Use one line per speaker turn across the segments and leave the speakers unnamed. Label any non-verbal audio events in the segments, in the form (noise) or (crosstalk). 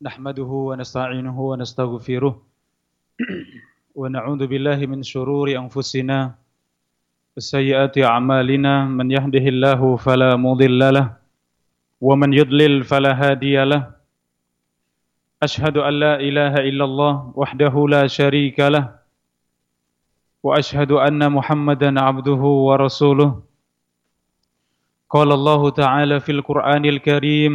نحمده ونستعينه ونستغفره ونعوذ بالله من شرور أنفسنا وسيئات أعمالنا. من يهده الله فلا مضل له ومن يضلل فلا هادي له. أشهد أن لا إله إلا الله وحده لا شريك له وأشهد أن محمدا عبده ورسوله. قال الله تعالى في القرآن الكريم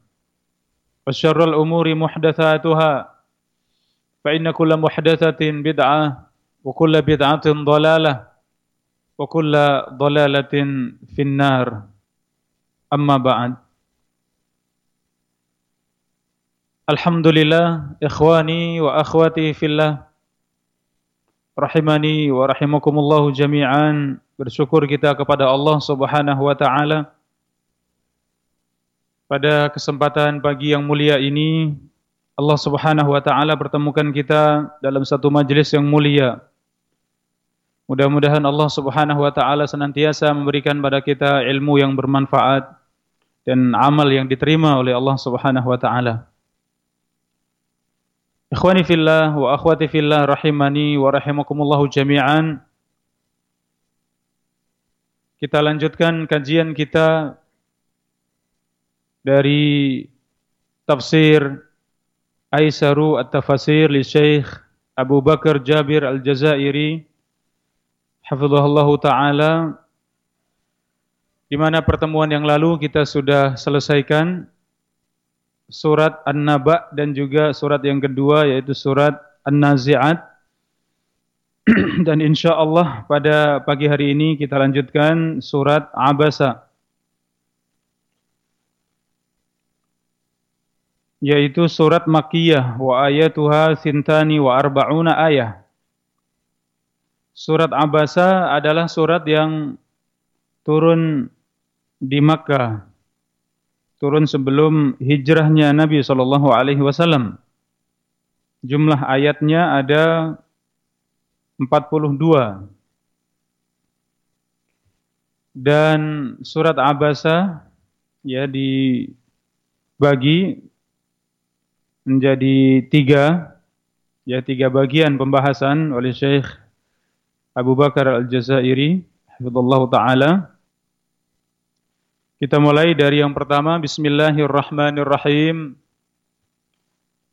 وشر الأمور محدثاتها فإن كل محدثة بدعة وكل بدعة ضلالة وكل ضلالة في النار أما بعد الحمد لله إخواني وأخواتي في الله rahimani wa rahimakumullahu jami'an bersyukur kita kepada Allah Subhanahu wa taala pada kesempatan pagi yang mulia ini Allah Subhanahu wa taala pertemukan kita dalam satu majelis yang mulia Mudah-mudahan Allah Subhanahu wa taala senantiasa memberikan pada kita ilmu yang bermanfaat dan amal yang diterima oleh Allah Subhanahu wa taala Ikhwani fillah wa akhwati fillah rahimani wa rahimakumullahu jami'an. Kita lanjutkan kajian kita dari tafsir Aisaru At-Tafasir li Syekh Abu Bakar Jabir Al-Jazairi hafizahullahu taala di mana pertemuan yang lalu kita sudah selesaikan surat An-Naba dan juga surat yang kedua yaitu surat An-Nazi'at. (clears throat) dan insya Allah pada pagi hari ini kita lanjutkan surat Abasa. Yaitu surat Makkiyah wa ayatuha sintani wa arba'una ayah. Surat Abasa adalah surat yang turun di Makkah turun sebelum hijrahnya Nabi sallallahu alaihi wasallam. Jumlah ayatnya ada 42. Dan surat Abasa ya dibagi menjadi tiga ya tiga bagian pembahasan oleh Syekh Abu Bakar Al-Jazairi hafizallahu taala. Kita mulai dari yang pertama Bismillahirrahmanirrahim.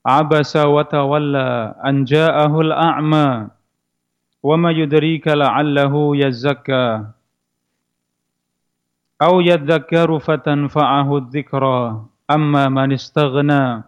Abasa wa tawalla an ja'ahul a'ma wa ma yudrika la'allahu yazakka. Aw yadhakkaru fatanfa'ahu adh-dhikra amma man istaghna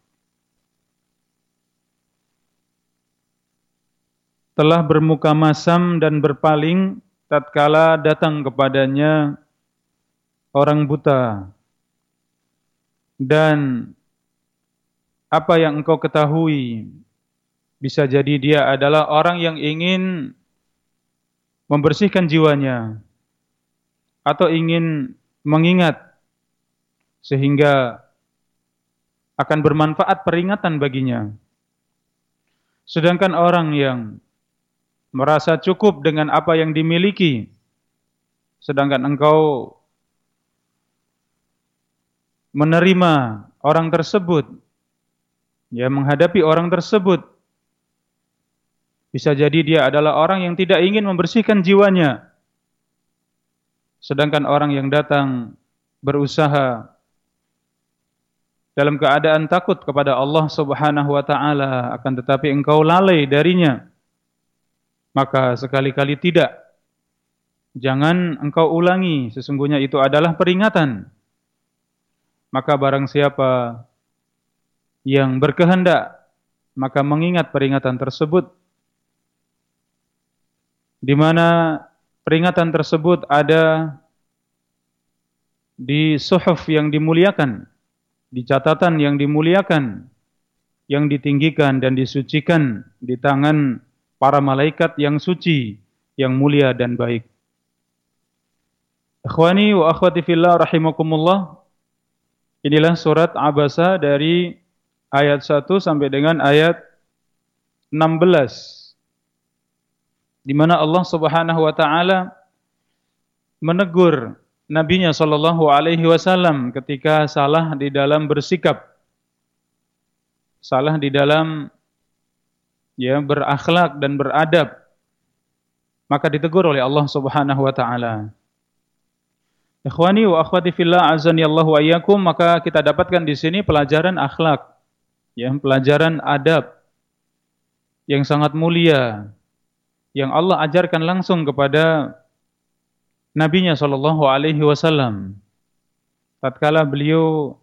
Telah bermuka masam dan berpaling tatkala datang kepadanya orang buta dan apa yang engkau ketahui bisa jadi dia adalah orang yang ingin membersihkan jiwanya atau ingin mengingat sehingga akan bermanfaat peringatan baginya. Sedangkan orang yang merasa cukup dengan apa yang dimiliki. Sedangkan engkau menerima orang tersebut ya menghadapi orang tersebut. Bisa jadi dia adalah orang yang tidak ingin membersihkan jiwanya. Sedangkan orang yang datang berusaha dalam keadaan takut kepada Allah Subhanahu wa taala akan tetapi engkau lalai darinya maka sekali-kali tidak. Jangan engkau ulangi sesungguhnya itu adalah peringatan. Maka barang siapa yang berkehendak maka mengingat peringatan tersebut. Di mana peringatan tersebut ada di suhuf yang dimuliakan, di catatan yang dimuliakan, yang ditinggikan dan disucikan di tangan para malaikat yang suci, yang mulia dan baik. Ikhwani wa akhwati fillah rahimakumullah. Inilah surat Abasa dari ayat 1 sampai dengan ayat 16. Di mana Allah Subhanahu wa taala menegur nabinya sallallahu alaihi wasallam ketika salah di dalam bersikap. Salah di dalam ya berakhlak dan beradab. Maka ditegur oleh Allah Subhanahu wa taala. Ikhwani wa akhwati fillah azani Allah wa maka kita dapatkan di sini pelajaran akhlak ya pelajaran adab yang sangat mulia yang Allah ajarkan langsung kepada nabinya sallallahu alaihi wasallam tatkala beliau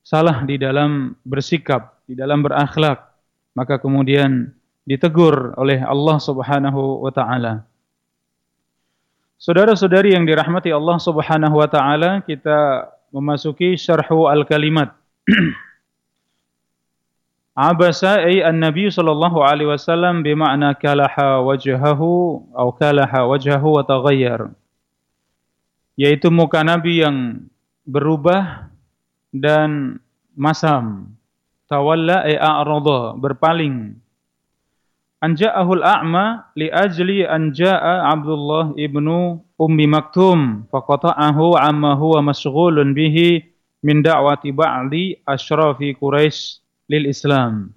salah di dalam bersikap di dalam berakhlak maka kemudian ditegur oleh Allah Subhanahu wa taala Saudara-saudari yang dirahmati Allah Subhanahu wa taala, kita memasuki syarhu al-kalimat. (clears throat) Abasa ay an-nabi sallallahu alaihi wasallam bermakna kalaha wajhahu atau kalaha wajhahu wa taghayyar. Yaitu muka nabi yang berubah dan masam. Tawalla ay a'rada, berpaling anja'ahul a'ma li ajli anja'a Abdullah ibnu Ummi Maktum faqata'ahu amma huwa masghulun bihi min da'wati ba'li asyrafi Quraisy lil Islam.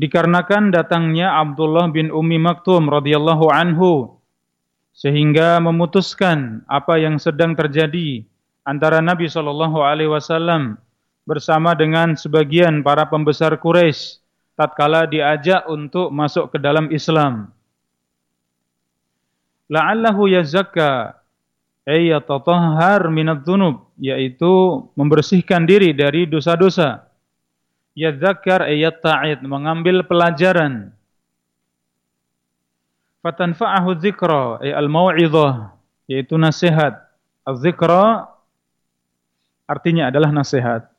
Dikarenakan datangnya Abdullah bin Ummi Maktum radhiyallahu anhu sehingga memutuskan apa yang sedang terjadi antara Nabi sallallahu alaihi wasallam bersama dengan sebagian para pembesar Quraisy tatkala diajak untuk masuk ke dalam Islam. La'allahu yazakka ay yatatahhar minadz dzunub yaitu membersihkan diri dari dosa-dosa. Yadzakkar ay yatta'id mengambil pelajaran. Fatanfa'ahu dzikra ay al-mau'izah yaitu nasihat. Az-dzikra artinya adalah nasihat.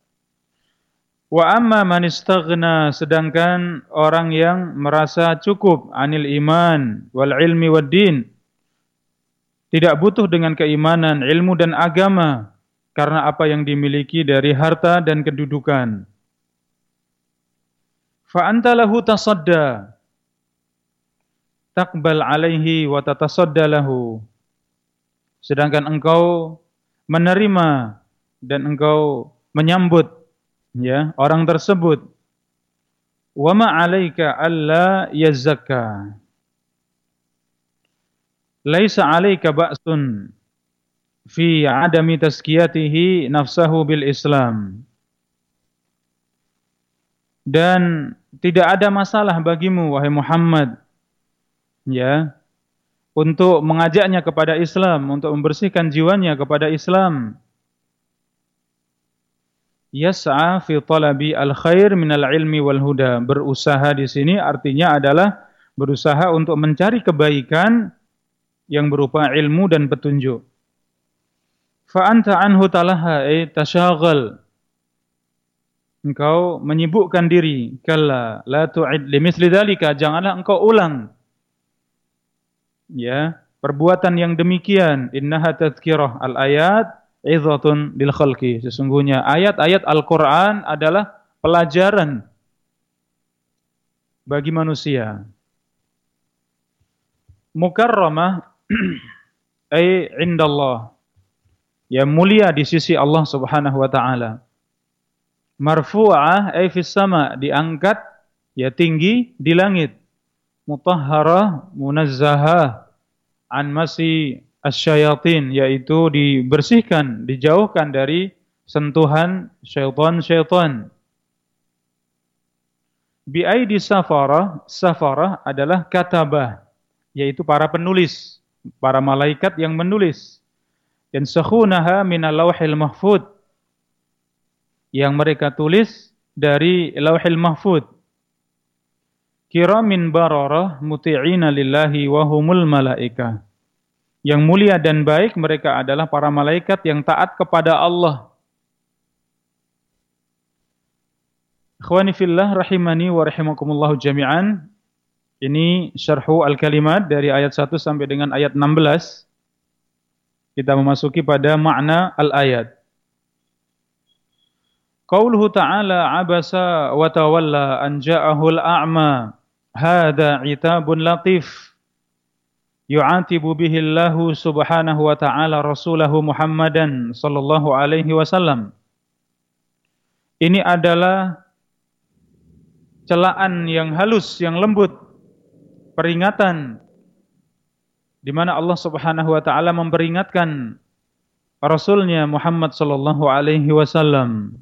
Wa amma man istaghna sedangkan orang yang merasa cukup anil iman wal ilmi wad din tidak butuh dengan keimanan, ilmu dan agama karena apa yang dimiliki dari harta dan kedudukan. Fa anta lahu tasadda taqbal alaihi wa tatasadda lahu. Sedangkan engkau menerima dan engkau menyambut ya orang tersebut. Wa ma 'alaika alla yazakka laisa 'alaika ba'sun fi 'adami tazkiyatihi nafsahu bil Islam. Dan tidak ada masalah bagimu wahai Muhammad. Ya untuk mengajaknya kepada Islam untuk membersihkan jiwanya kepada Islam yas'a fi talabi al-khair minal ilmi wal huda. Berusaha di sini artinya adalah berusaha untuk mencari kebaikan yang berupa ilmu dan petunjuk. Fa anta anhu talaha ay tashaghal. Engkau menyibukkan diri. Kalla la tu'id limithli dzalika. Janganlah engkau ulang. Ya, perbuatan yang demikian. Innaha tadhkirah al-ayat izatun lil khalqi. Sesungguhnya ayat-ayat Al-Qur'an adalah pelajaran bagi manusia. Mukarramah (clears throat) ay indallah. Ya mulia di sisi Allah Subhanahu wa taala. Marfu'ah ay fis sama, diangkat ya tinggi di langit. Mutahharah, munazzahah an masi asyayatin yaitu dibersihkan, dijauhkan dari sentuhan syaitan-syaitan. Bi'aidi safarah, safarah adalah katabah, yaitu para penulis, para malaikat yang menulis. Dan sakhunaha minal lawhil mahfud, yang mereka tulis dari lawhil mahfud. Kiramin bararah muti'ina lillahi wa humul malaikah. Yang mulia dan baik mereka adalah para malaikat yang taat kepada Allah Ikhwani fillah rahimani wa rahimakumullah jami'an. Ini syarhu al-kalimat dari ayat 1 sampai dengan ayat 16. Kita memasuki pada makna al-ayat. Qauluhu ta'ala abasa wa tawalla an ja'ahu al-a'ma. Hada itabun latif. Yu'atibu bihi Allahu subhanahu wa ta'ala rasulahu Muhammadan sallallahu alaihi wasallam. Ini adalah celaan yang halus, yang lembut, peringatan di mana Allah Subhanahu wa taala memperingatkan Rasulnya Muhammad sallallahu alaihi wasallam.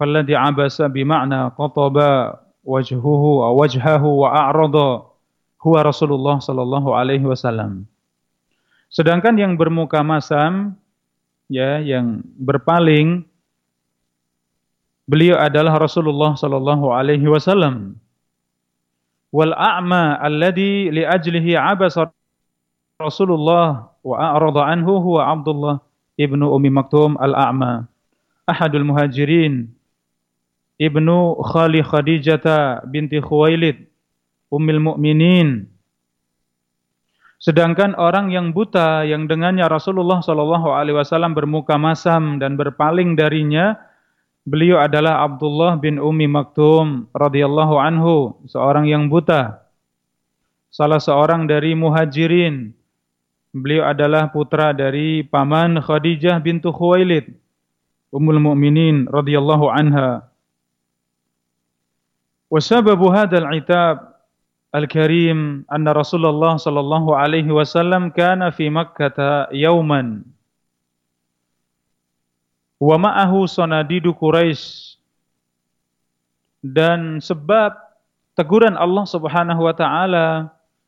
Falladhi abasa bima'na qataba wajhuhu aw wajhahu wa a'rada huwa Rasulullah sallallahu alaihi wasallam. Sedangkan yang bermuka masam ya yang berpaling Beliau adalah Rasulullah sallallahu alaihi wasallam. Wal a'ma alladhi li ajlihi abasa Rasulullah wa a'rada anhu huwa Abdullah ibnu Ummi Maktum al-A'ma. Ahadul muhajirin ibnu Khali Khadijah binti Khuwailid Ummul Mukminin. Sedangkan orang yang buta yang dengannya Rasulullah Shallallahu alaihi wasallam bermuka masam dan berpaling darinya Beliau adalah Abdullah bin Umi Maktum radhiyallahu anhu, seorang yang buta. Salah seorang dari muhajirin. Beliau adalah putra dari paman Khadijah bintu Khuwailid, Ummul Mukminin radhiyallahu anha. Wa sababu hadzal itab al-karim anna Rasulullah sallallahu alaihi wasallam kana fi Makkah yawman. Wa ma'ahu sanadidu Quraisy dan sebab teguran Allah Subhanahu wa taala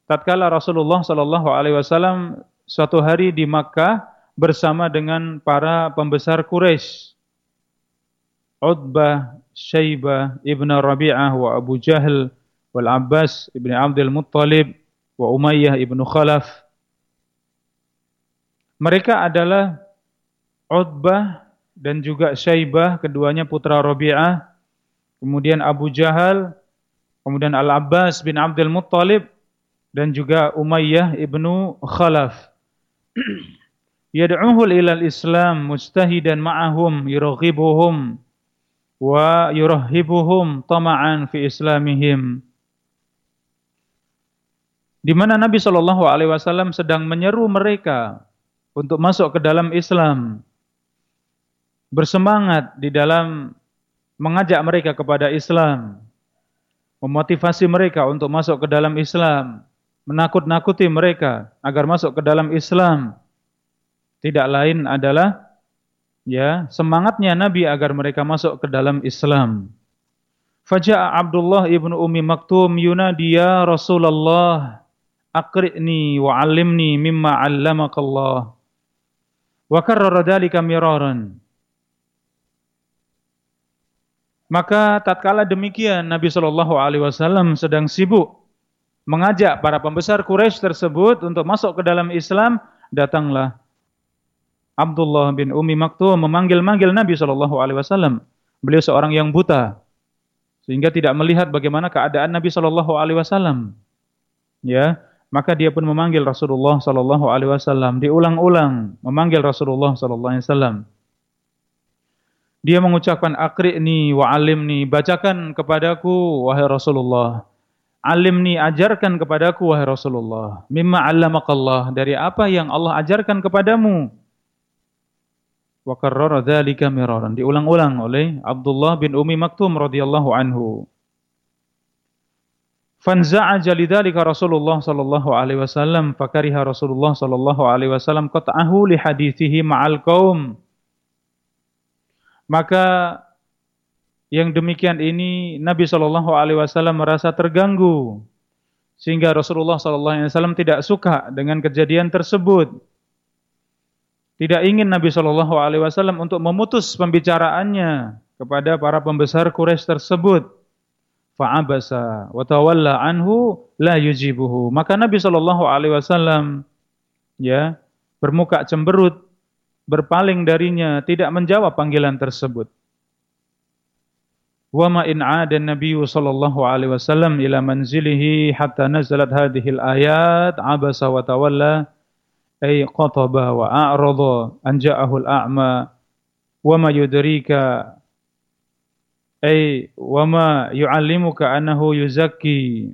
tatkala Rasulullah sallallahu alaihi wasallam suatu hari di Makkah bersama dengan para pembesar Quraisy Utbah, Syaibah, Ibn Rabi'ah wa Abu Jahal wal Abbas ibn Abdul Muttalib wa Umayyah ibn Khalaf mereka adalah Utbah dan juga Syaibah, keduanya putra Rabi'ah, kemudian Abu Jahal, kemudian Al-Abbas bin Abdul Muttalib, dan juga Umayyah ibnu Khalaf. (clears throat) Yad'uhul ilal Islam mustahidan ma'ahum yuraghibuhum wa yurahibuhum tama'an fi islamihim. Di mana Nabi Shallallahu alaihi wasallam sedang menyeru mereka untuk masuk ke dalam Islam bersemangat di dalam mengajak mereka kepada Islam, memotivasi mereka untuk masuk ke dalam Islam, menakut-nakuti mereka agar masuk ke dalam Islam. Tidak lain adalah ya semangatnya Nabi agar mereka masuk ke dalam Islam. Faja'a Abdullah ibnu Ummi Maktum yunadi ya Rasulullah wa 'allimni mimma 'allamakallah. Wa karrara dhalika miraran. Maka tatkala demikian Nabi Shallallahu Alaihi Wasallam sedang sibuk mengajak para pembesar Quraisy tersebut untuk masuk ke dalam Islam, datanglah Abdullah bin Umi Maktum memanggil-manggil Nabi Shallallahu Alaihi Wasallam. Beliau seorang yang buta, sehingga tidak melihat bagaimana keadaan Nabi Shallallahu Alaihi Wasallam. Ya, maka dia pun memanggil Rasulullah Shallallahu Alaihi Wasallam, diulang-ulang memanggil Rasulullah Shallallahu Alaihi Wasallam. Dia mengucapkan akri'ni wa alimni, bacakan kepadaku wahai Rasulullah Alimni ajarkan kepadaku wahai Rasulullah, mimma 'allamakallah, dari apa yang Allah ajarkan kepadamu. Wa karrara dzalika miraran, diulang-ulang oleh Abdullah bin Umi Maktum radhiyallahu anhu. Fanza'aja lidzalika Rasulullah sallallahu alaihi wasallam fakariha Rasulullah sallallahu alaihi wasallam qat'ahu li hadithihi ma'al qaum. Maka yang demikian ini Nabi Shallallahu Alaihi Wasallam merasa terganggu sehingga Rasulullah Shallallahu Alaihi Wasallam tidak suka dengan kejadian tersebut. Tidak ingin Nabi Shallallahu Alaihi Wasallam untuk memutus pembicaraannya kepada para pembesar Quraisy tersebut fa'abasa wa tawalla anhu la yujibuhu. Maka Nabi sallallahu alaihi wasallam ya, bermuka cemberut, berpaling darinya, tidak menjawab panggilan tersebut. Wa ma in 'ada an-nabiy sallallahu alaihi wasallam ila manzilihi hatta nazalat hadhil ayat abasa wa tawalla ay qataba wa a'rada an ja'ahu al-a'ma wa ma yudrika ay wama yu'allimuka annahu yuzakki.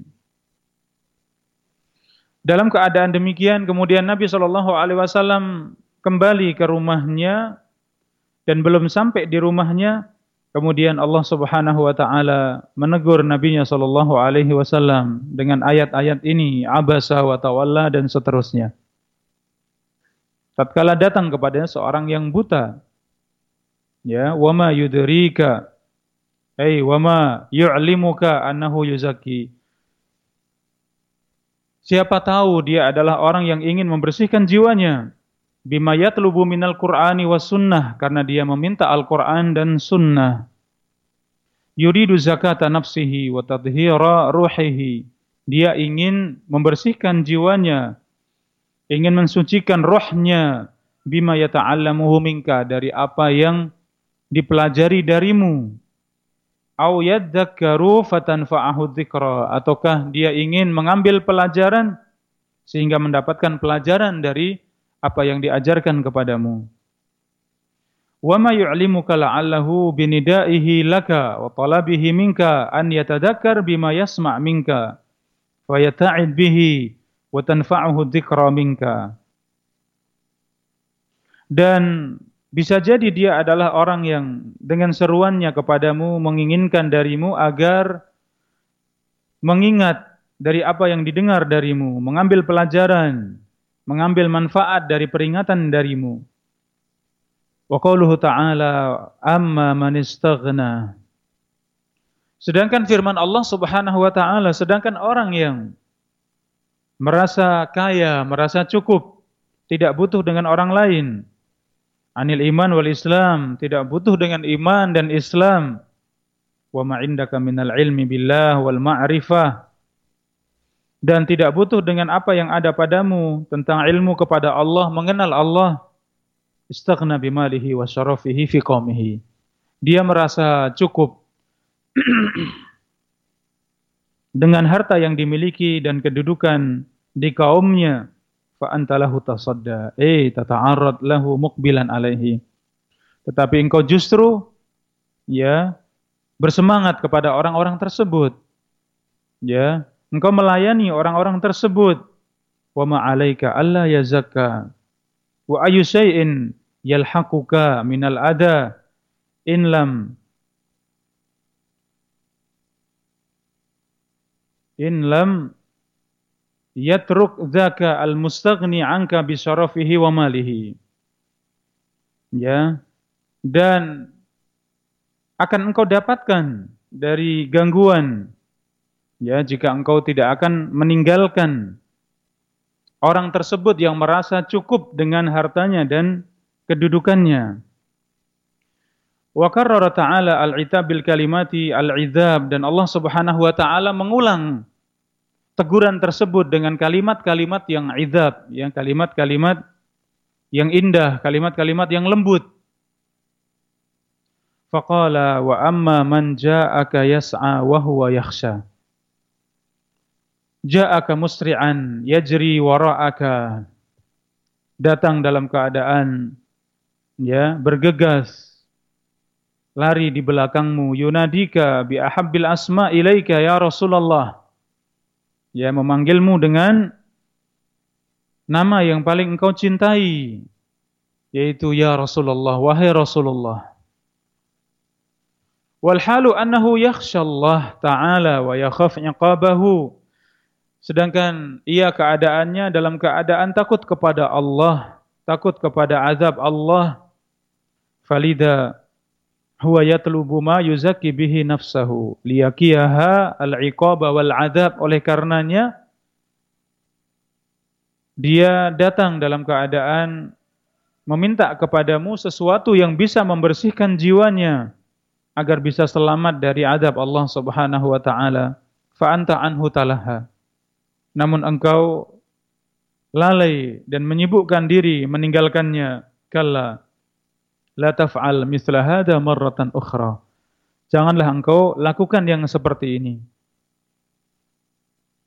Dalam keadaan demikian kemudian Nabi Shallallahu alaihi wasallam kembali ke rumahnya dan belum sampai di rumahnya kemudian Allah Subhanahu wa taala menegur nabinya sallallahu alaihi wasallam dengan ayat-ayat ini abasa wa tawalla dan seterusnya. Tatkala datang kepadanya seorang yang buta ya wama yudrika ay wama yu'limuka annahu yuzaki. Siapa tahu dia adalah orang yang ingin membersihkan jiwanya bima yatlubu minal Qur'ani was sunnah karena dia meminta Al-Qur'an dan sunnah. Yuridu zakata nafsihi wa tadhira ruhihi. Dia ingin membersihkan jiwanya, ingin mensucikan rohnya bima yata'allamuhu minka dari apa yang dipelajari darimu. Au yadzakkaru fatanfa'ahu dzikra ataukah dia ingin mengambil pelajaran sehingga mendapatkan pelajaran dari apa yang diajarkan kepadamu. Wa ma yu'limuka la'allahu binidaihi laka wa talabihi minka an yatadhakkar bima yasma' minka wa yata'id bihi wa tanfa'uhu dzikra minka. Dan bisa jadi dia adalah orang yang dengan seruannya kepadamu menginginkan darimu agar mengingat dari apa yang didengar darimu, mengambil pelajaran mengambil manfaat dari peringatan darimu. Wa qauluhu ta'ala amma man istaghna. Sedangkan firman Allah Subhanahu wa taala, sedangkan orang yang merasa kaya, merasa cukup, tidak butuh dengan orang lain. Anil iman wal Islam, tidak butuh dengan iman dan Islam. Wa ma indaka minal ilmi billah wal ma'rifah dan tidak butuh dengan apa yang ada padamu tentang ilmu kepada Allah, mengenal Allah. Istaghna bimalihi wa syarafihi fi qaumihi. Dia merasa cukup (clears throat) dengan harta yang dimiliki dan kedudukan di kaumnya. Fa antalahu tasadda. Eh, tata'arrad lahu muqbilan alaihi. Tetapi engkau justru ya bersemangat kepada orang-orang tersebut. Ya, engkau melayani orang-orang tersebut wa ma'alaika alla yazakka wa ayu syai'in yalhaquka minal ada in lam in lam yatruk dzaka al mustaghni anka bi syarafihi wa malihi. Ya. Dan akan engkau dapatkan dari gangguan. Ya jika engkau tidak akan meninggalkan orang tersebut yang merasa cukup dengan hartanya dan kedudukannya. Wa karrara ta'ala al-itab bil kalimati al-idzab. Dan Allah Subhanahu wa taala mengulang teguran tersebut dengan kalimat-kalimat yang idzab, yang kalimat-kalimat yang indah, kalimat-kalimat yang lembut. Faqala wa amma man ja'aka yas'a wa huwa yakhsha. Ja'aka musri'an yajri wara'aka. Datang dalam keadaan ya bergegas. Lari di belakangmu. Yunadika bi ahabbil asma ilaika ya Rasulullah ya memanggilmu dengan nama yang paling engkau cintai yaitu ya Rasulullah wahai Rasulullah. Wal halu annahu Allah taala wa yakhaf iqabahu. Sedangkan ia keadaannya dalam keadaan takut kepada Allah takut kepada azab Allah. Falida huwa yatlubu ma yuzakki bihi nafsahu. Liyakiyaha al-iqaba wal adab oleh karenanya dia datang dalam keadaan meminta kepadamu sesuatu yang bisa membersihkan jiwanya agar bisa selamat dari adab Allah Subhanahu wa taala. Fa anta anhu talaha. Namun engkau lalai dan menyibukkan diri meninggalkannya. Kalla la taf'al mithla hadha marratan ukhra. Janganlah engkau lakukan yang seperti ini.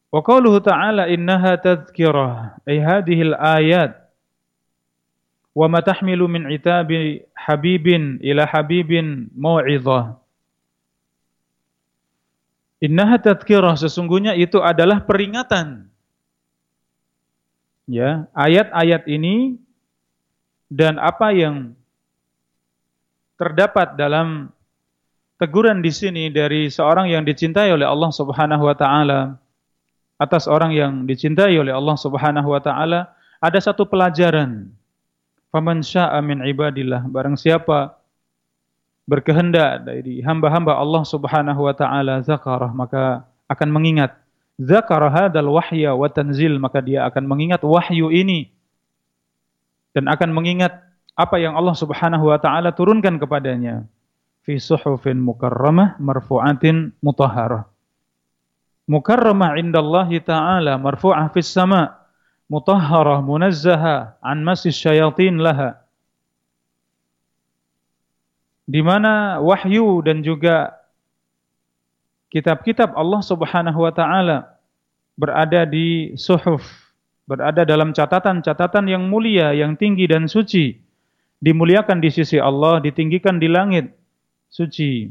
Wa qauluhu ta'ala innaha tadhkirah ay hadhihi al-ayat wa ma tahmilu min itabi habibin ila habibin mau'izah Innaha tadhkirah sesungguhnya itu adalah peringatan. Ya ayat-ayat ini dan apa yang terdapat dalam teguran di sini dari seorang yang dicintai oleh Allah Subhanahu wa taala. Atas orang yang dicintai oleh Allah Subhanahu wa taala ada satu pelajaran. Faman syaa'a min ibadillah, barang siapa berkehendak dari hamba-hamba Allah Subhanahu wa taala zakarah maka akan mengingat. Zakara hadzal wahya wa tanzil maka dia akan mengingat wahyu ini. Dan akan mengingat apa yang Allah Subhanahu wa taala turunkan kepadanya. Fi suhufin mukarramah marfu'atin mutahharah. Mukarramah indallahi ta'ala marfu'ah fis sama. Mutahharah munazzaha an masis syayatin laha. Di mana wahyu dan juga kitab-kitab Allah Subhanahu wa taala berada di suhuf, berada dalam catatan-catatan yang mulia, yang tinggi dan suci, dimuliakan di sisi Allah, ditinggikan di langit suci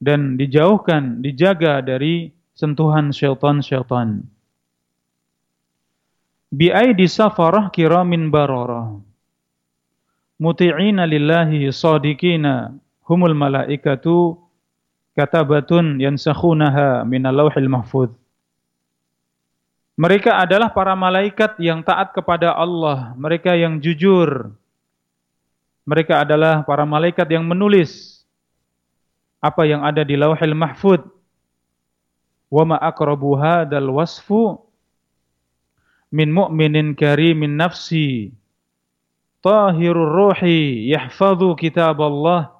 dan dijauhkan, dijaga dari sentuhan syaitan-syaitan. Bi'aidi safarah kiramin bararah. Muti'ina lillahi sadiqina humul malaikatu katabatun yansakhunaha minal lawhil mahfud. Mereka adalah para malaikat yang taat kepada Allah, mereka yang jujur. Mereka adalah para malaikat yang menulis apa yang ada di Lauhil Mahfud. Wa ma aqrabu hadzal wasfu min mu'minin karimin nafsi. Tahirur ruhi yahfazu kitab Allah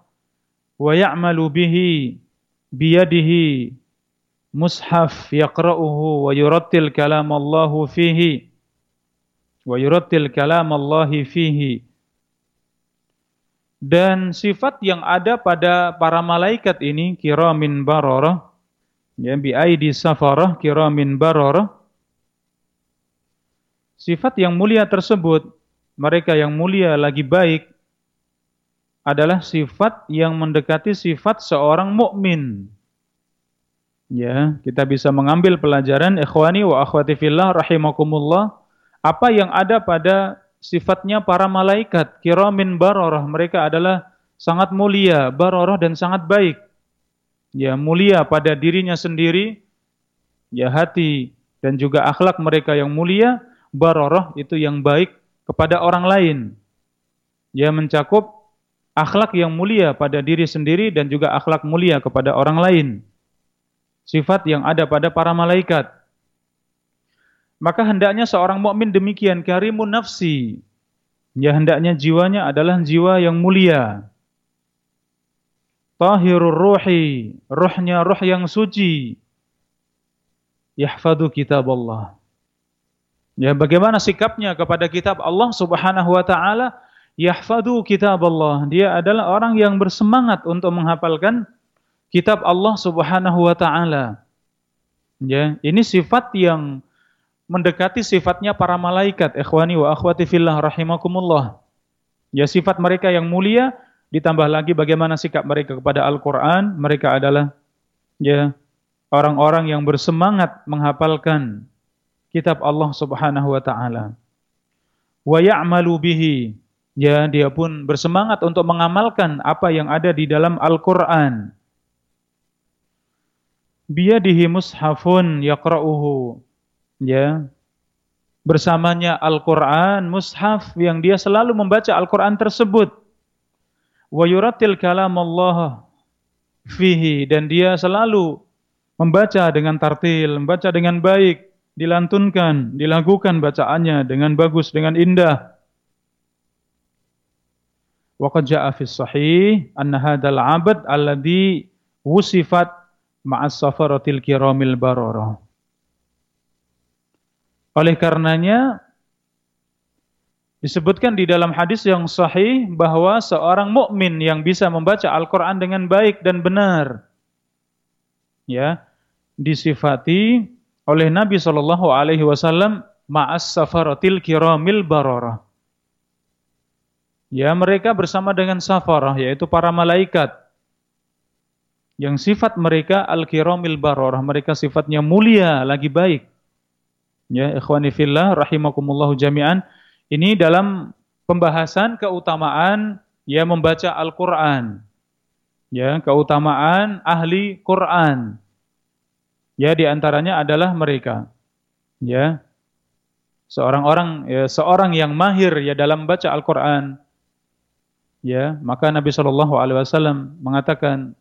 wa ya'malu bihi biyadihi. Mushaf yaqra'uhu wa yurattil kalam Allah fihi. Wa yurattil kalam Allah fihi dan sifat yang ada pada para malaikat ini kiramin bararah ya bi aidi safarah kiramin bararah sifat yang mulia tersebut mereka yang mulia lagi baik adalah sifat yang mendekati sifat seorang mukmin. Ya, kita bisa mengambil pelajaran ikhwani wa akhwati fillah rahimakumullah apa yang ada pada sifatnya para malaikat kiramin bararah mereka adalah sangat mulia, bararah dan sangat baik ya mulia pada dirinya sendiri, ya hati dan juga akhlak mereka yang mulia, baroroh itu yang baik kepada orang lain. Ya mencakup akhlak yang mulia pada diri sendiri dan juga akhlak mulia kepada orang lain. Sifat yang ada pada para malaikat. Maka hendaknya seorang mukmin demikian karimun nafsi. Ya hendaknya jiwanya adalah jiwa yang mulia tahirur ruhi, ruhnya ruh yang suci. Yahfadu kitab Allah. Ya, bagaimana sikapnya kepada kitab Allah Subhanahu wa taala? Yahfadu kitab Allah. Dia adalah orang yang bersemangat untuk menghafalkan kitab Allah Subhanahu wa taala. Ya, ini sifat yang mendekati sifatnya para malaikat, ikhwani wa akhwati fillah rahimakumullah. Ya, sifat mereka yang mulia Ditambah lagi bagaimana sikap mereka kepada Al-Quran. Mereka adalah ya orang-orang yang bersemangat menghafalkan kitab Allah Subhanahu wa taala. Wa ya'malu bihi. Ya, dia pun bersemangat untuk mengamalkan apa yang ada di dalam Al-Qur'an. Biyadihi mushafun yaqra'uhu. Ya. Bersamanya Al-Qur'an, mushaf yang dia selalu membaca Al-Qur'an tersebut. Wa yuratil kalam Allah fihi dan dia selalu membaca dengan tartil, membaca dengan baik, dilantunkan, dilakukan bacaannya dengan bagus, dengan indah. Wa qad jaa'a fi sahih anna hadzal 'abd alladhi wusifat ma'as safaratil kiramil bararah. Oleh karenanya disebutkan di dalam hadis yang sahih bahwa seorang mukmin yang bisa membaca Al-Qur'an dengan baik dan benar ya disifati oleh Nabi Shallallahu Alaihi Wasallam ma'as safaratil kiramil bararah. Ya mereka bersama dengan safarah yaitu para malaikat yang sifat mereka al-kiramil bararah mereka sifatnya mulia lagi baik. Ya ikhwani fillah rahimakumullah jami'an ini dalam pembahasan keutamaan ya membaca Al-Qur'an. Ya, keutamaan ahli Quran. Ya, di antaranya adalah mereka. Ya. Seorang orang ya, seorang yang mahir ya dalam baca Al-Qur'an. Ya, maka Nabi sallallahu alaihi wasallam mengatakan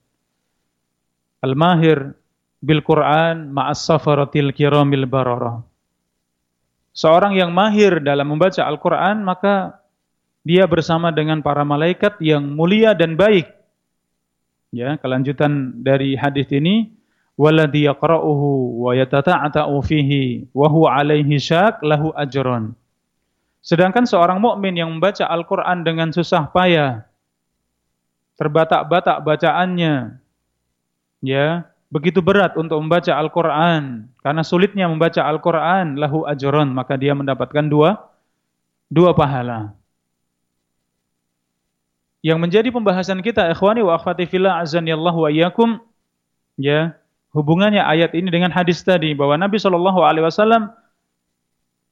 Al-mahir bil Qur'an ma'as safaratil kiramil bararah. Seorang yang mahir dalam membaca Al-Qur'an maka dia bersama dengan para malaikat yang mulia dan baik. Ya, kelanjutan dari hadis ini walladhi yaqra'uhu wa yatata'ata'u fihi wa huwa 'alaihi syak lahu ajrun. Sedangkan seorang mukmin yang membaca Al-Qur'an dengan susah payah, terbatak-batak bacaannya, ya, begitu berat untuk membaca Al-Qur'an karena sulitnya membaca Al-Qur'an lahu ajrun, maka dia mendapatkan dua dua pahala. Yang menjadi pembahasan kita ikhwani wa akhwati fillah azanillahu wa iyyakum ya hubungannya ayat ini dengan hadis tadi bahwa Nabi Wasallam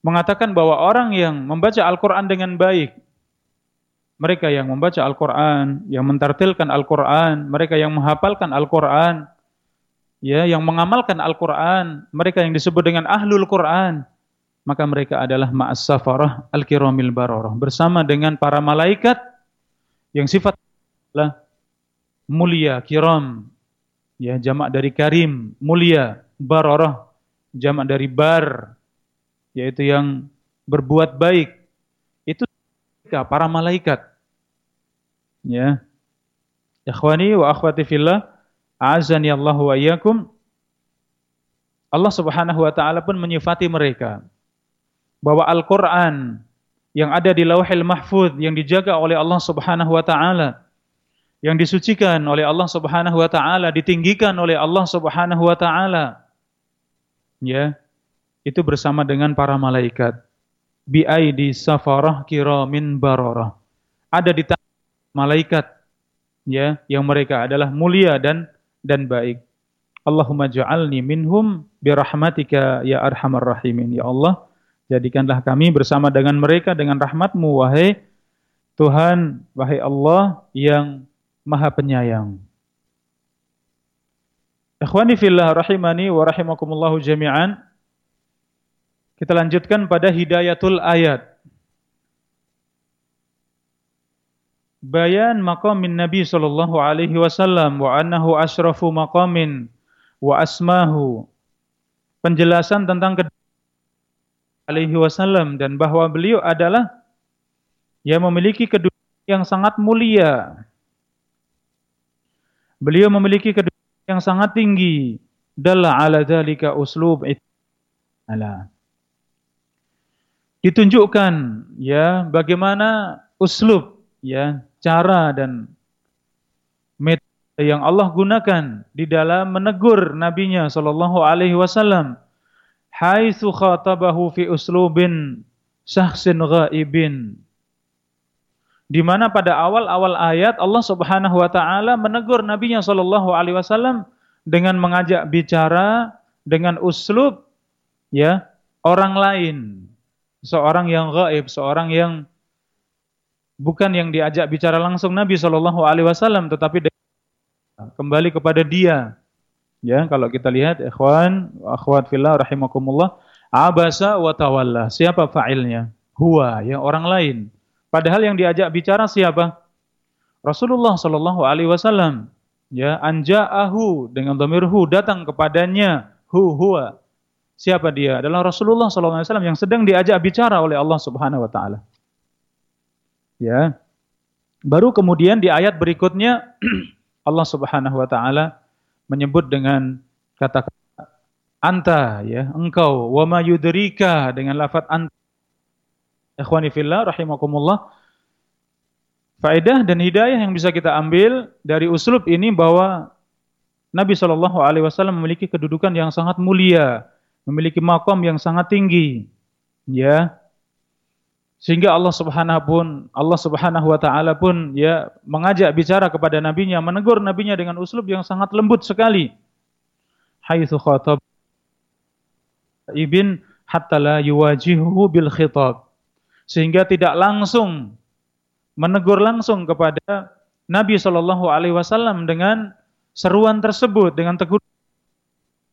mengatakan bahwa orang yang membaca Al-Quran dengan baik, mereka yang membaca Al-Quran, yang mentartilkan Al-Quran, mereka yang menghafalkan Al-Quran, ya, yang mengamalkan Al-Quran, mereka yang disebut dengan ahlul Quran, maka mereka adalah ma'as safarah al-kiramil bararah bersama dengan para malaikat yang sifatlah mulia, kiram, ya jamak dari karim, mulia, bararah, jamak dari bar, yaitu yang berbuat baik. Itu para malaikat. Ya. Ikhwani wa akhwati fillah, azani Allah wa iyyakum. Allah Subhanahu wa taala pun menyifati mereka bahwa Al-Qur'an yang ada di Lauhil Mahfuz yang dijaga oleh Allah Subhanahu wa taala yang disucikan oleh Allah Subhanahu wa taala, ditinggikan oleh Allah Subhanahu wa taala. Ya. Itu bersama dengan para malaikat. Bi aidi safarah kiramin bararah. Ada di malaikat ya, yang mereka adalah mulia dan dan baik. Allahumma ja'alni minhum bi rahmatika ya arhamar rahimin. Ya Allah, jadikanlah kami bersama dengan mereka dengan rahmatmu wahai Tuhan, wahai Allah yang Maha Penyayang. Ikhwani fillah rahimani wa rahimakumullahu jami'an. Kita lanjutkan pada hidayatul ayat. Bayan maqamin Nabi sallallahu alaihi wasallam wa annahu asyrafu maqamin wa asmahu. Penjelasan tentang alaihi wasallam dan bahwa beliau adalah yang memiliki kedua yang sangat mulia Beliau memiliki kedudukan yang sangat tinggi. Dalla ala dzalika uslub ala. Ditunjukkan ya bagaimana uslub ya cara dan metode yang Allah gunakan di dalam menegur nabinya sallallahu alaihi wasallam. Haitsu khatabahu fi uslubin syakhsin ghaibin. Di mana pada awal-awal ayat Allah Subhanahu wa taala menegur nabinya sallallahu alaihi wasallam dengan mengajak bicara dengan uslub ya orang lain, seorang yang gaib, seorang yang bukan yang diajak bicara langsung Nabi Shallallahu Alaihi Wasallam, tetapi kembali kepada dia. Ya, kalau kita lihat, ikhwan, akhwat fillah, rahimakumullah, abasa wa tawalla. Siapa fa'ilnya? Huwa, ya orang lain. Padahal yang diajak bicara siapa? Rasulullah Shallallahu Alaihi Wasallam. Ya, anja'ahu dengan dhamir hu datang kepadanya hu huwa Siapa dia? Adalah Rasulullah SAW yang sedang diajak bicara oleh Allah Subhanahu Wa Taala. Ya. Baru kemudian di ayat berikutnya (clears throat) Allah Subhanahu Wa Taala menyebut dengan kata-kata anta ya engkau wa ma yudrika dengan lafaz anta ikhwani fillah rahimakumullah faedah dan hidayah yang bisa kita ambil dari uslub ini bahwa Nabi Shallallahu alaihi wasallam memiliki kedudukan yang sangat mulia memiliki makom yang sangat tinggi. Ya. Sehingga Allah Subhanahu pun Allah Subhanahu wa taala pun ya mengajak bicara kepada nabinya, menegur nabinya dengan uslub yang sangat lembut sekali. Haitsu khatab ibn hatta la yuwajihu bil khitab. Sehingga tidak langsung menegur langsung kepada Nabi Shallallahu alaihi wasallam dengan seruan tersebut dengan tegur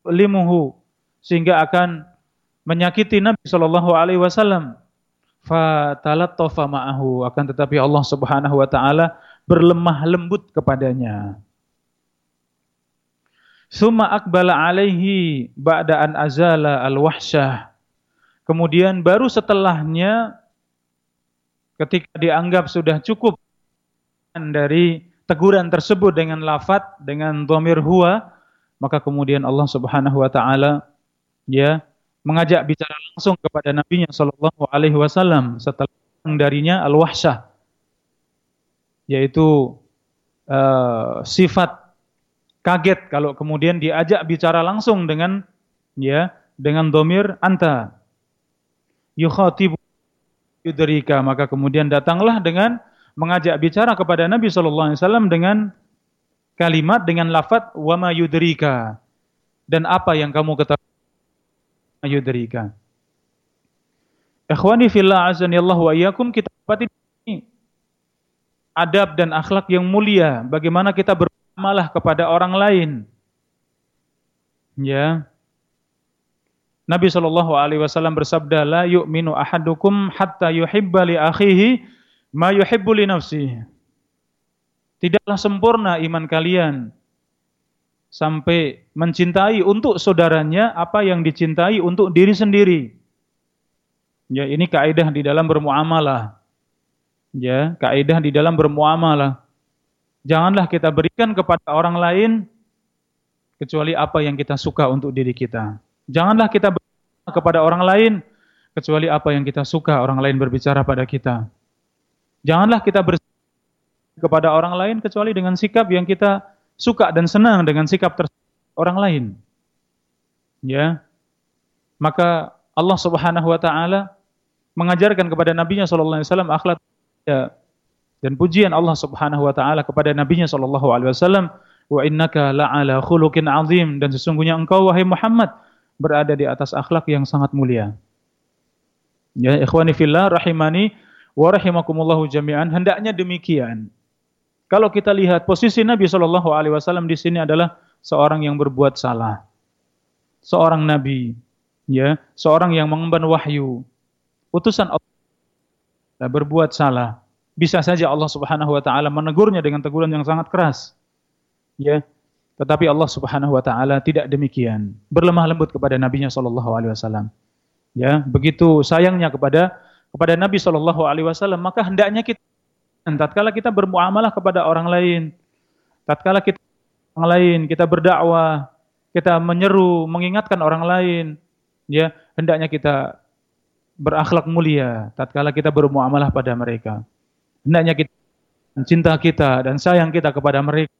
limuhu sehingga akan menyakiti Nabi Shallallahu Alaihi Wasallam. Fatalattafa ma'ahu akan tetapi Allah Subhanahu Wa Taala berlemah lembut kepadanya. Suma akbala alaihi ba'da an azala al-wahsyah. Kemudian baru setelahnya ketika dianggap sudah cukup dari teguran tersebut dengan lafat dengan dhamir huwa maka kemudian Allah Subhanahu wa taala ya mengajak bicara langsung kepada nabinya sallallahu alaihi wasallam setelah darinya al-wahsyah yaitu uh, sifat kaget kalau kemudian diajak bicara langsung dengan ya dengan domir anta. Yukhatibu yudrika. Maka kemudian datanglah dengan mengajak bicara kepada Nabi sallallahu alaihi wasallam dengan kalimat dengan lafaz wama yudrika. Dan apa yang kamu ketahui yudrika. Ikhwani fillah azanillahu wa iyyakum kita dapat ini adab dan akhlak yang mulia bagaimana kita beramalah kepada orang lain. Ya. Nabi sallallahu alaihi wasallam bersabda la yu'minu ahadukum hatta yuhibba li akhihi ma yuhibbu li nafsihi. Tidaklah sempurna iman kalian sampai mencintai untuk saudaranya apa yang dicintai untuk diri sendiri. Ya, ini kaidah di dalam bermuamalah. Ya, kaidah di dalam bermuamalah. Janganlah kita berikan kepada orang lain kecuali apa yang kita suka untuk diri kita. Janganlah kita berikan kepada orang lain kecuali apa yang kita suka orang lain berbicara pada kita. Janganlah kita berikan kepada orang lain kecuali dengan sikap yang kita suka dan senang dengan sikap orang lain. Ya. Maka Allah Subhanahu wa taala mengajarkan kepada nabinya sallallahu alaihi wasallam akhlak ya, dan pujian Allah Subhanahu wa taala kepada nabinya sallallahu alaihi wasallam wa innaka la'ala khuluqin azim dan sesungguhnya engkau wahai Muhammad berada di atas akhlak yang sangat mulia. Ya ikhwani fillah rahimani wa rahimakumullahu jami'an hendaknya demikian. Kalau kita lihat posisi Nabi Shallallahu Alaihi Wasallam di sini adalah seorang yang berbuat salah, seorang nabi, ya, seorang yang mengemban wahyu, utusan Allah berbuat salah. Bisa saja Allah Subhanahu Wa Taala menegurnya dengan teguran yang sangat keras, ya. Tetapi Allah Subhanahu Wa Taala tidak demikian, berlemah lembut kepada Nabi-Nya Shallallahu Alaihi Wasallam. Ya, begitu sayangnya kepada kepada Nabi Shallallahu Alaihi Wasallam, maka hendaknya kita tatkala kita bermuamalah kepada orang lain, tatkala kita orang lain, kita berdakwah, kita menyeru, mengingatkan orang lain, ya, hendaknya kita berakhlak mulia tatkala kita bermuamalah pada mereka. Hendaknya kita cinta kita dan sayang kita kepada mereka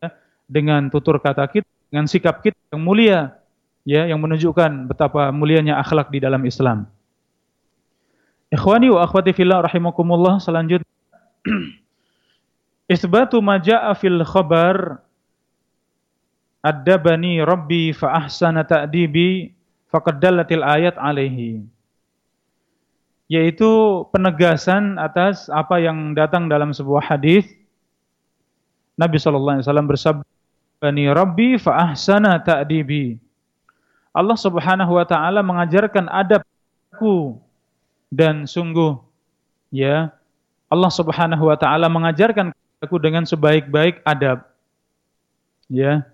ya, dengan tutur kata kita, dengan sikap kita yang mulia, ya, yang menunjukkan betapa mulianya akhlak di dalam Islam. Ikhwani wa akhwati fillah rahimakumullah selanjutnya. (clears throat) Isbatu ma ja'a fil khabar Ad-dabani rabbi fa ahsana ta'dibi faqad dallatil ayat alaihi. Yaitu penegasan atas apa yang datang dalam sebuah hadis. Nabi sallallahu alaihi wasallam bersabda bani rabbi fa ahsana ta'dibi. Allah Subhanahu wa taala mengajarkan adabku dan sungguh ya Allah Subhanahu wa taala mengajarkan aku dengan sebaik-baik adab ya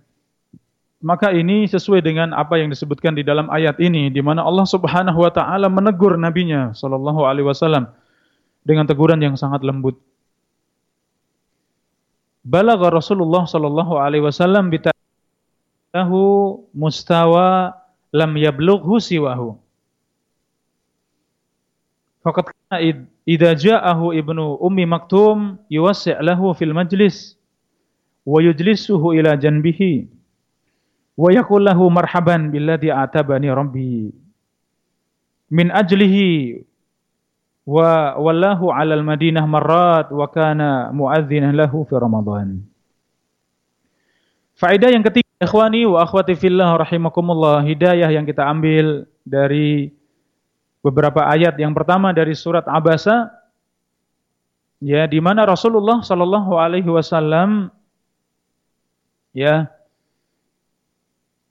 maka ini sesuai dengan apa yang disebutkan di dalam ayat ini di mana Allah Subhanahu wa taala menegur nabinya sallallahu alaihi wasallam dengan teguran yang sangat lembut. Balagha Rasulullah sallallahu alaihi wasallam bitahu mustawa lam yablughu siwahu. Faqad idza ja'ahu ibnu ummi maktum yuwassi' lahu fil majlis wa yujlisuhu ila janbihi wa yaqul lahu marhaban billadhi atabani rabbi min ajlihi wa wallahu 'ala al-Madinah marrat wa kana muadzinan lahu fi Ramadan. Faedah yang ketiga, ikhwani wa akhwati fillah rahimakumullah, hidayah yang kita ambil dari beberapa ayat. Yang pertama dari surat Abasa ya di mana Rasulullah sallallahu alaihi wasallam ya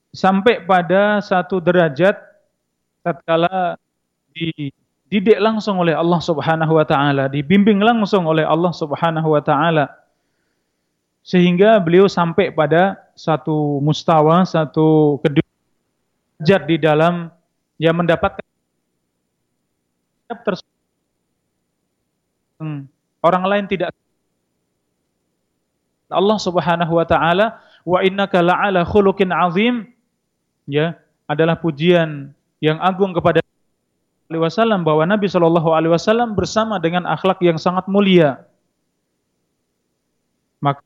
sampai pada satu derajat tatkala dididik langsung oleh Allah Subhanahu wa taala, dibimbing langsung oleh Allah Subhanahu wa taala. Sehingga beliau sampai pada satu mustawa, satu derajat di dalam yang mendapatkan orang lain tidak. Allah Subhanahu wa taala wa innaka la'ala khuluqin azim. Ya adalah pujian yang agung kepada Alaihi Wasallam bahwa Nabi Shallallahu Alaihi Wasallam bersama dengan akhlak yang sangat mulia. Maka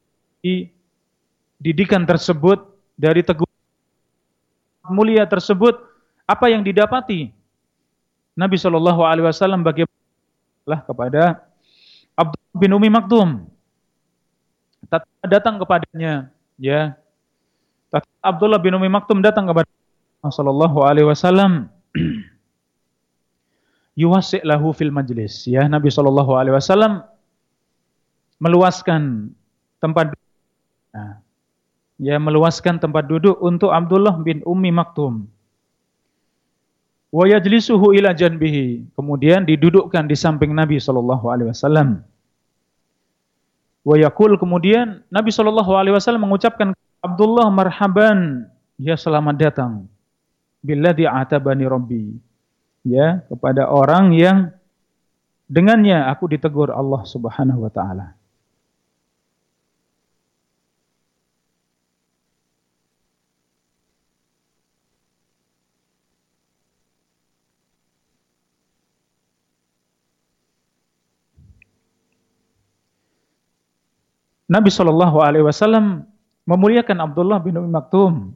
didikan tersebut dari teguh mulia tersebut apa yang didapati Nabi Shallallahu Alaihi Wasallam bagaimana kepada Abdul bin Umi Maktum. Datang kepadanya ya. Abdullah bin Umi Maktum datang kepada Rasulullah alaihi wasallam. (clears throat) Yuwasi' lahu fil majlis ya. Nabi sallallahu alaihi wasallam meluaskan tempat nah, ya meluaskan tempat duduk untuk Abdullah bin Ummi Maktum wa yajlisuhu ila janbihi. Kemudian didudukkan di samping Nabi sallallahu alaihi wasallam. Kemudian Nabi sallallahu alaihi wasallam mengucapkan Abdullah marhaban ya selamat datang. Billadzi atabani rabbi. Ya kepada orang yang dengannya aku ditegur Allah Subhanahu wa taala Nabi Shallallahu Alaihi Wasallam memuliakan Abdullah bin Umi Maktum.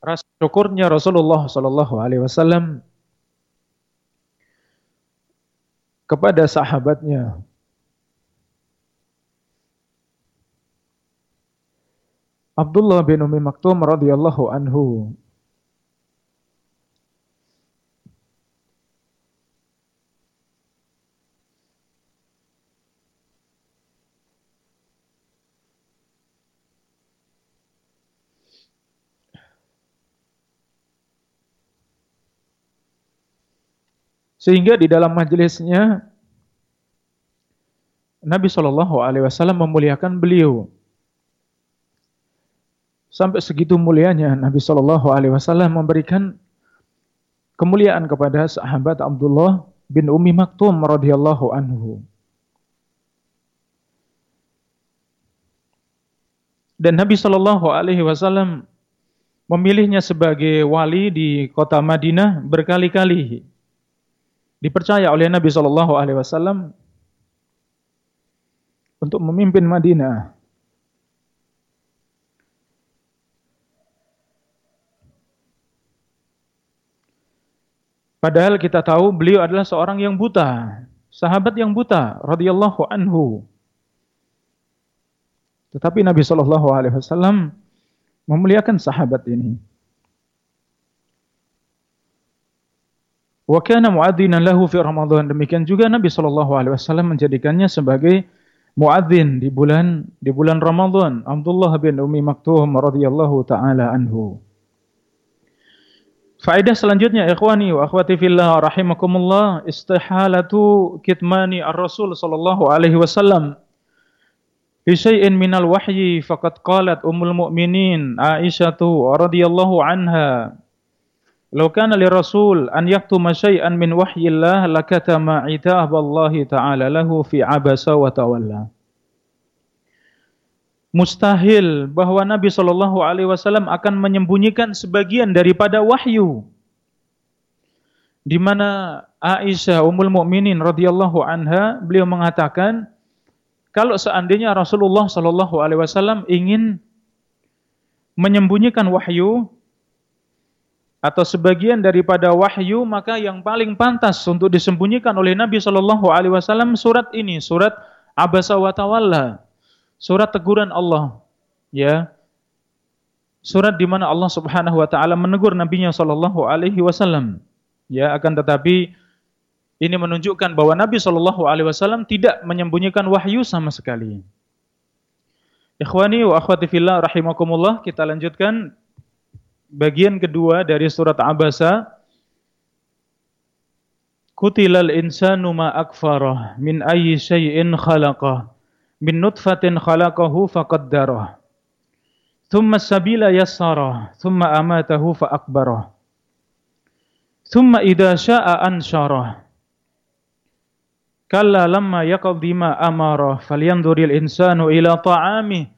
Rasa syukurnya Rasulullah Shallallahu Alaihi Wasallam kepada sahabatnya. Abdullah bin Umi Maktum radhiyallahu anhu Sehingga di dalam majelisnya Nabi Shallallahu Alaihi Wasallam memuliakan beliau. Sampai segitu mulianya Nabi Shallallahu Alaihi Wasallam memberikan kemuliaan kepada sahabat Abdullah bin Umi Maktum radhiyallahu anhu. Dan Nabi Shallallahu Alaihi Wasallam memilihnya sebagai wali di kota Madinah berkali-kali. Dipercaya oleh Nabi Shallallahu Alaihi Wasallam untuk memimpin Madinah. Padahal kita tahu beliau adalah seorang yang buta, sahabat yang buta radhiyallahu anhu. Tetapi Nabi Shallallahu Alaihi Wasallam memuliakan sahabat ini. Wa kana muadzinan lahu fi Ramadan. Demikian juga Nabi Shallallahu alaihi wasallam menjadikannya sebagai muadzin di bulan di bulan Ramadan. Abdullah bin Umi Maktum radhiyallahu taala anhu. Faedah selanjutnya ikhwani wa akhwati fillah rahimakumullah istihalatu kitmani ar-rasul sallallahu alaihi wasallam Fi syai'in minal wahyi faqad qalat ummul mu'minin Aisyah radhiyallahu anha Law kana li rasul an yaktuma syai'an min wahyillah lakatama itab Allah taala lahu fi abasa wa tawalla. Mustahil bahwa Nabi Shallallahu alaihi wasallam akan menyembunyikan sebagian daripada wahyu. Di mana Aisyah ummul mukminin radhiyallahu anha beliau mengatakan kalau seandainya Rasulullah Shallallahu Alaihi Wasallam ingin menyembunyikan wahyu atau sebagian daripada wahyu, maka yang paling pantas untuk disembunyikan oleh Nabi Shallallahu Alaihi Wasallam surat ini, surat Abasa wa Tawalla, surat teguran Allah, ya, surat di mana Allah Subhanahu Wa Taala menegur Nabi-Nya Shallallahu Alaihi Wasallam, ya, akan tetapi ini menunjukkan bahwa Nabi Shallallahu Alaihi Wasallam tidak menyembunyikan wahyu sama sekali. Ikhwani wa akhwati fillah rahimakumullah, kita lanjutkan bagian kedua dari surat Abasa. Kutilal insanu ma akfarah min ayyi syai'in khalaqah min nutfatin khalaqahu faqaddarah. Thumma sabila yassarah, thumma amatahu fa akbarah. Thumma idza syaa'a ansyarah. Kalla lamma yaqdi ma amara falyanzuril insanu ila ta'amih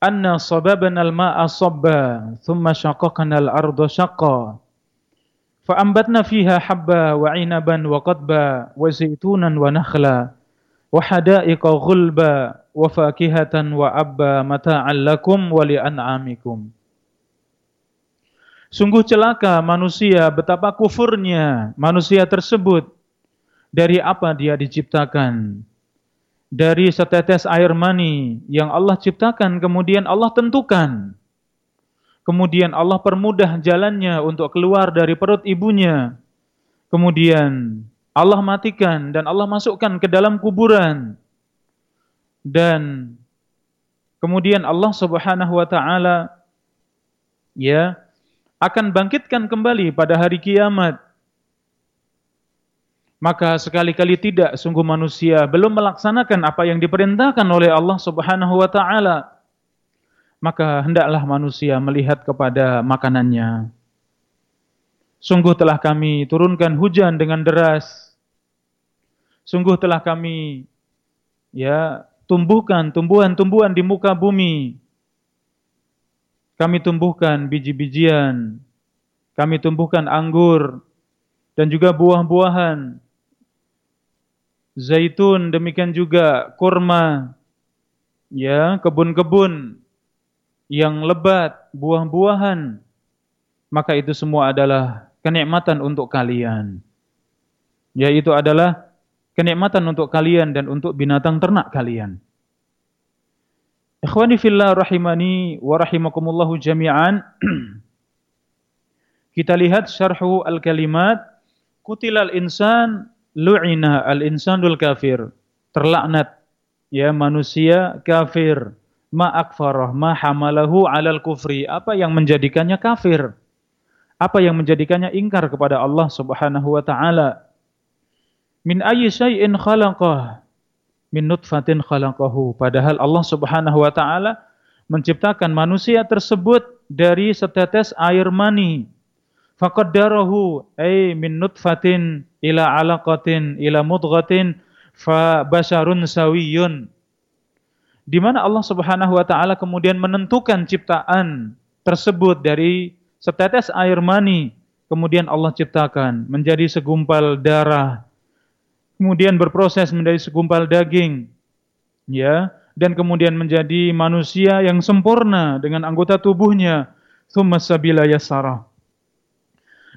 anna sababana al-ma'a sabba thumma shaqaqna al-arda shaqqa. Fa ambatna fiha habba wa 'inaban wa qadba wa zaytunan wa nakhla wa hadaiqa ghulba wa fakihatan wa abba mata'an lakum wa li an'amikum. Sungguh celaka manusia betapa kufurnya manusia tersebut dari apa dia diciptakan. Dari setetes air mani yang Allah ciptakan kemudian Allah tentukan. Kemudian Allah permudah jalannya untuk keluar dari perut ibunya. Kemudian Allah matikan dan Allah masukkan ke dalam kuburan. Dan kemudian Allah Subhanahu wa taala ya akan bangkitkan kembali pada hari kiamat maka sekali-kali tidak sungguh manusia belum melaksanakan apa yang diperintahkan oleh Allah Subhanahu wa taala. Maka hendaklah manusia melihat kepada makanannya. Sungguh telah kami turunkan hujan dengan deras. Sungguh telah kami ya tumbuhkan tumbuhan-tumbuhan di muka bumi. Kami tumbuhkan biji-bijian. Kami tumbuhkan anggur dan juga buah-buahan zaitun, demikian juga kurma, ya kebun-kebun yang lebat, buah-buahan, maka itu semua adalah kenikmatan untuk kalian. Yaitu adalah kenikmatan untuk kalian dan untuk binatang ternak kalian. Ikhwani fillah rahimani wa rahimakumullahu jami'an. (clears throat) Kita lihat syarhu al-kalimat kutilal insan lu'ina al-insanul kafir, terlaknat ya manusia kafir, ma akfarah, ma hamalahu 'alal kufri, apa yang menjadikannya kafir? Apa yang menjadikannya ingkar kepada Allah Subhanahu wa taala? Min ayyi syai'in khalaqah? Min nutfatin khalaqahu. Padahal Allah Subhanahu wa taala menciptakan manusia tersebut dari setetes air mani. Faqaddarahu ay min nutfatin ila alaqatin ila mudghatin fa basharun sawiyun. Di mana Allah Subhanahu wa taala kemudian menentukan ciptaan tersebut dari setetes air mani, kemudian Allah ciptakan menjadi segumpal darah, kemudian berproses menjadi segumpal daging, ya, dan kemudian menjadi manusia yang sempurna dengan anggota tubuhnya, tsumma sabila yasara.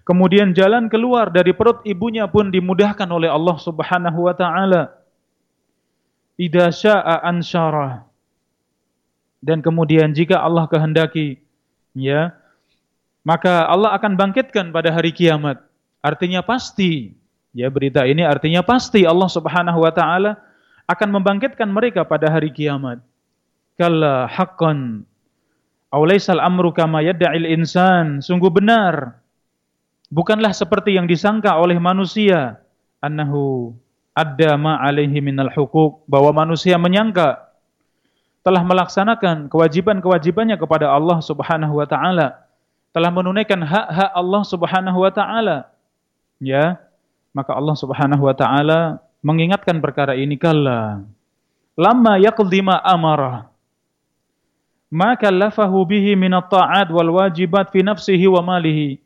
Kemudian jalan keluar dari perut ibunya pun dimudahkan oleh Allah Subhanahu wa taala. Idza syaa ansyara. Dan kemudian jika Allah kehendaki, ya, maka Allah akan bangkitkan pada hari kiamat. Artinya pasti. Ya, berita ini artinya pasti Allah Subhanahu wa taala akan membangkitkan mereka pada hari kiamat. Kalla haqqan aulaisal amru kama yad'il insan. Sungguh benar bukanlah seperti yang disangka oleh manusia annahu adda ma alaihi minal hukuk bahwa manusia menyangka telah melaksanakan kewajiban-kewajibannya kepada Allah Subhanahu wa taala telah menunaikan hak-hak Allah Subhanahu wa taala ya. Maka Allah Subhanahu wa taala mengingatkan perkara ini kala lama yaqdi ma amara ma kallafahu bihi min at-ta'at wal wajibat fi nafsihi wa malihi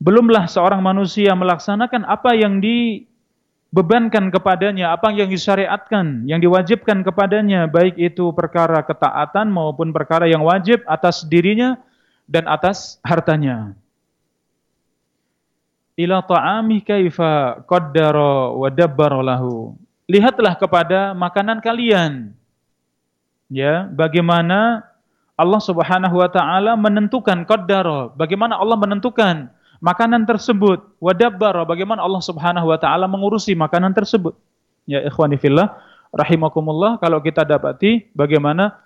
belumlah seorang manusia melaksanakan apa yang dibebankan kepadanya, apa yang disyariatkan, yang diwajibkan kepadanya, baik itu perkara ketaatan maupun perkara yang wajib atas dirinya dan atas hartanya. Ila ta'ami kaifa qaddara wa dabbara lahu. Lihatlah kepada makanan kalian. Ya, bagaimana Allah Subhanahu wa taala menentukan qaddara, bagaimana Allah menentukan makanan tersebut. Wadabbara bagaimana Allah Subhanahu wa taala mengurusi makanan tersebut. Ya ikhwani fillah rahimakumullah kalau kita dapati bagaimana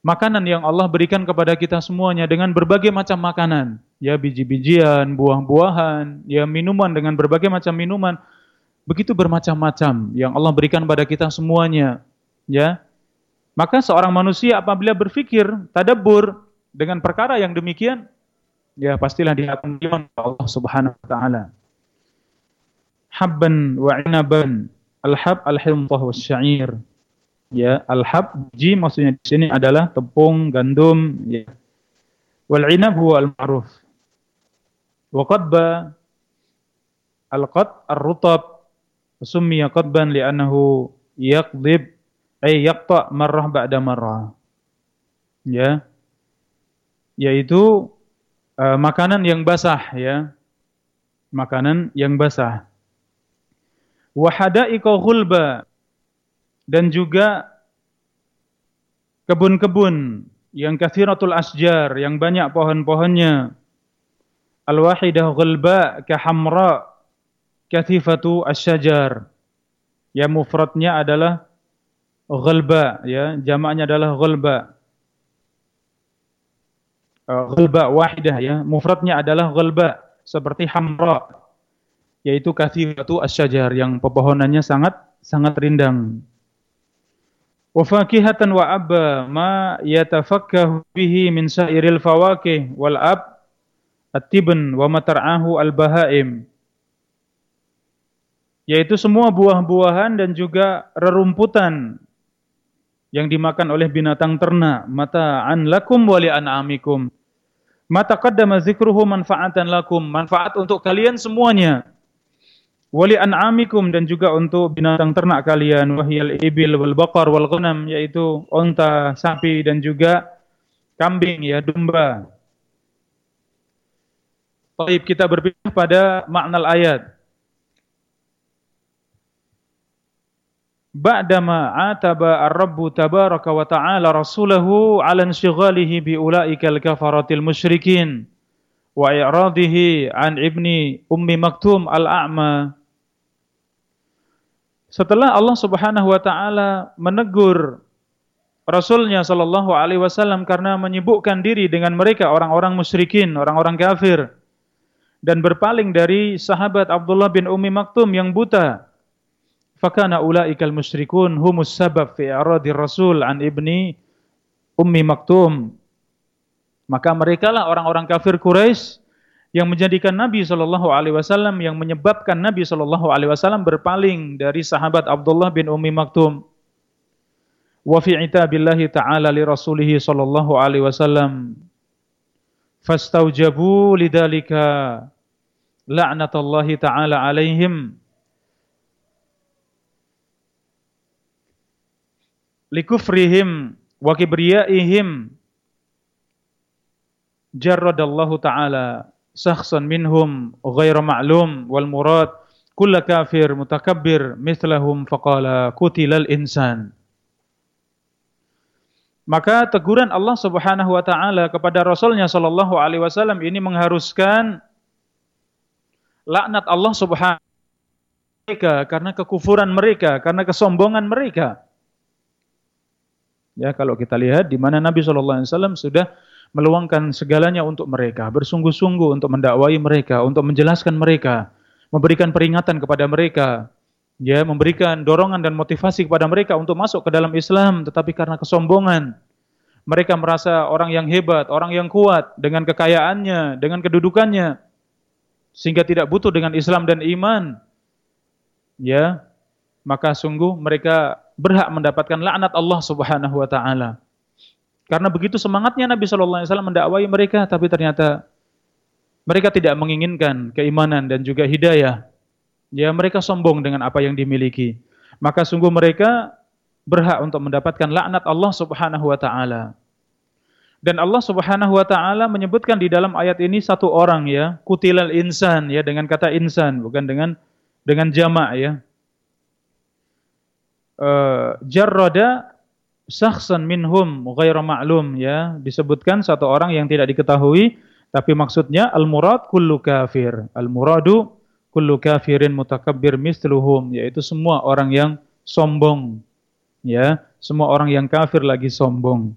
makanan yang Allah berikan kepada kita semuanya dengan berbagai macam makanan, ya biji-bijian, buah-buahan, ya minuman dengan berbagai macam minuman. Begitu bermacam-macam yang Allah berikan kepada kita semuanya, ya. Maka seorang manusia apabila berpikir tadabbur dengan perkara yang demikian, ya pastilah dia akan diiman Allah Subhanahu wa taala. Habban wa inaban, al-hab al-himthah syair Ya, al-hab ji maksudnya di sini adalah tepung, gandum, ya. Wal inab huwa al-ma'ruf. Wa qadba al-qad ar-rutab summiya qadban li'annahu yaqdib ay yaqta marrah ba'da marrah. Ya. Yaitu uh, makanan yang basah ya. Makanan yang basah. Wa hadaiqa ghulba dan juga kebun-kebun yang kathiratul asjar yang banyak pohon-pohonnya. Al-wahidah ghulba ka hamra kathifatu asyajar. Ya mufradnya adalah ghulba ya, jamaknya adalah ghulba. Eh, ghalba wahidah ya. Mufradnya adalah ghalba seperti hamra yaitu kathiratu asyajar yang pepohonannya sangat sangat rindang. Wa fakihatan wa abba ma yatafakkahu bihi min sairil fawakih wal ab at-tibn wa matar'ahu al-bahaim yaitu semua buah-buahan dan juga rerumputan yang dimakan oleh binatang ternak mata an lakum wa li an'amikum Mata qaddama zikruhu manfaatan lakum, manfaat untuk kalian semuanya. Wali an'amikum dan juga untuk binatang ternak kalian, wahyal ibil wal baqar wal ghanam yaitu unta, sapi dan juga kambing ya, domba. Baik, kita berpindah pada makna ayat. Ba'dama ataba ar-rabbu tabaraka wa ta'ala rasulahu 'ala inshighalihi bi ulaikal kafaratil musyrikin wa i'radihi an ibni ummi maktum al-a'ma setelah Allah Subhanahu wa taala menegur Rasulnya sallallahu alaihi wasallam karena menyibukkan diri dengan mereka orang-orang musyrikin, orang-orang kafir dan berpaling dari sahabat Abdullah bin Ummi Maktum yang buta. Fakana ulaikal musyrikun humus sabab fi i'radir Rasul an ibni Ummi Maktum. Maka mereka lah orang-orang kafir Quraisy yang menjadikan Nabi Shallallahu Alaihi Wasallam yang menyebabkan Nabi Shallallahu Alaihi Wasallam berpaling dari sahabat Abdullah bin Ummi Maktum. Wa fi itabillahi ta'ala li rasulihi sallallahu alaihi wasallam fastaujabu lidzalika la'natullahi ta'ala alaihim likufrihim wa kibriyaihim. Jarradallahu ta'ala syakhsan minhum ghairu ma'lum wal murad. Kull kafir mutakabbir mithlahum faqala kutilal insan. Maka teguran Allah Subhanahu wa taala kepada Rasulnya sallallahu alaihi wasallam ini mengharuskan laknat Allah Subhanahu mereka karena kekufuran mereka, karena kesombongan mereka. Ya, kalau kita lihat di mana Nabi sallallahu alaihi wasallam sudah meluangkan segalanya untuk mereka, bersungguh-sungguh untuk mendakwai mereka, untuk menjelaskan mereka, memberikan peringatan kepada mereka, ya, memberikan dorongan dan motivasi kepada mereka untuk masuk ke dalam Islam, tetapi karena kesombongan, mereka merasa orang yang hebat, orang yang kuat dengan kekayaannya, dengan kedudukannya, sehingga tidak butuh dengan Islam dan iman. Ya, maka sungguh mereka berhak mendapatkan laknat Allah Subhanahu wa taala. Karena begitu semangatnya Nabi sallallahu alaihi wasallam mendakwai mereka tapi ternyata mereka tidak menginginkan keimanan dan juga hidayah. Ya, mereka sombong dengan apa yang dimiliki. Maka sungguh mereka berhak untuk mendapatkan laknat Allah Subhanahu wa taala. Dan Allah Subhanahu wa taala menyebutkan di dalam ayat ini satu orang ya, kutilal insan ya dengan kata insan bukan dengan dengan jamak ya. Uh, jarrada syakhsan minhum ghairu ma'lum ya, disebutkan satu orang yang tidak diketahui tapi maksudnya al-murad kullu kafir. Al-muradu kullu kafirin mutakabbir misluhum yaitu semua orang yang sombong. Ya, semua orang yang kafir lagi sombong.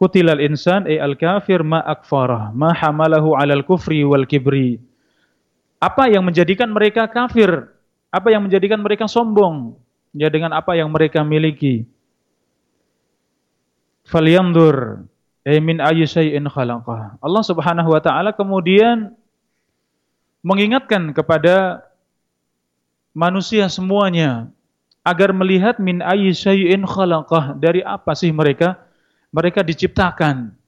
Kutilal insan ay al-kafir ma akfarah, ma hamalahu 'alal kufri wal kibri. Apa yang menjadikan mereka kafir? Apa yang menjadikan mereka sombong? Ya dengan apa yang mereka miliki falyandur eh min ayyi syai'in khalaqah. Allah Subhanahu wa taala kemudian mengingatkan kepada manusia semuanya agar melihat min ayyi syai'in khalaqah dari apa sih mereka mereka diciptakan.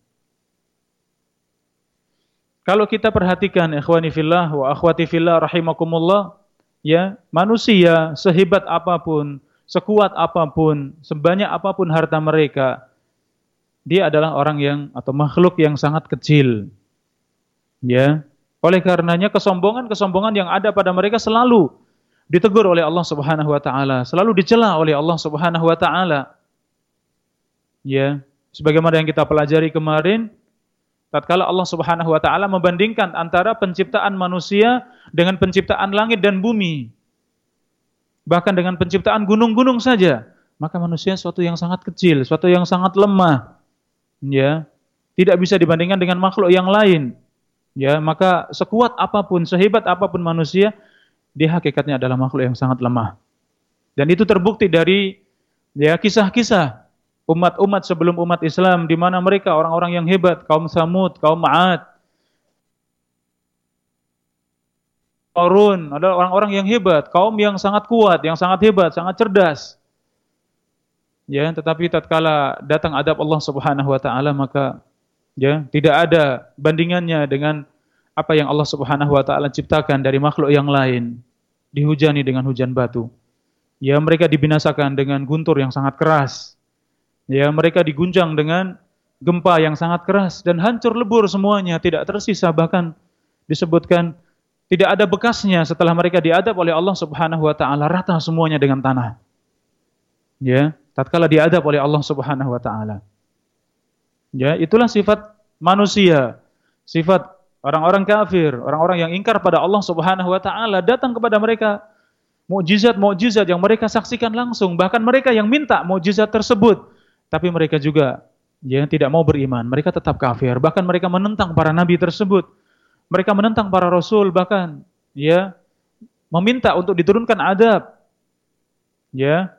Kalau kita perhatikan ikhwani fillah wa akhwati fillah rahimakumullah ya manusia sehebat apa pun sekuat apa pun sebanyak apa pun harta mereka dia adalah orang yang atau makhluk yang sangat kecil. Ya. Oleh karenanya kesombongan-kesombongan yang ada pada mereka selalu ditegur oleh Allah Subhanahu wa taala, selalu dicela oleh Allah Subhanahu wa taala. Ya, sebagaimana yang kita pelajari kemarin, tatkala Allah Subhanahu wa taala membandingkan antara penciptaan manusia dengan penciptaan langit dan bumi. Bahkan dengan penciptaan gunung-gunung saja, maka manusia suatu yang sangat kecil, suatu yang sangat lemah ya tidak bisa dibandingkan dengan makhluk yang lain ya maka sekuat apa pun sehebat apa pun manusia dia hakikatnya adalah makhluk yang sangat lemah dan itu terbukti dari ya kisah-kisah umat-umat sebelum umat Islam di mana mereka orang-orang yang hebat kaum Samud kaum Ma'ad. Qarun adalah orang-orang yang hebat, kaum yang sangat kuat, yang sangat hebat, sangat cerdas. Ya tetapi tatkala datang adab Allah Subhanahu wa taala maka ya tidak ada bandingannya dengan apa yang Allah Subhanahu wa taala ciptakan dari makhluk yang lain dihujani dengan hujan batu. Ya mereka dibinasakan dengan guntur yang sangat keras ya mereka digunjang dengan gempa yang sangat keras dan hancur lebur semuanya tidak tersisa bahkan disebutkan tidak ada bekasnya setelah mereka diadab oleh Allah Subhanahu wa taala rata semuanya dengan tanah ya tatkala diadab oleh Allah Subhanahu wa taala. Ya, itulah sifat manusia. Sifat orang-orang kafir, orang-orang yang ingkar pada Allah Subhanahu wa taala datang kepada mereka mukjizat-mukjizat yang mereka saksikan langsung, bahkan mereka yang minta mukjizat tersebut, tapi mereka juga yang tidak mau beriman, mereka tetap kafir, bahkan mereka menentang para nabi tersebut. Mereka menentang para rasul bahkan ya meminta untuk diturunkan adab. Ya.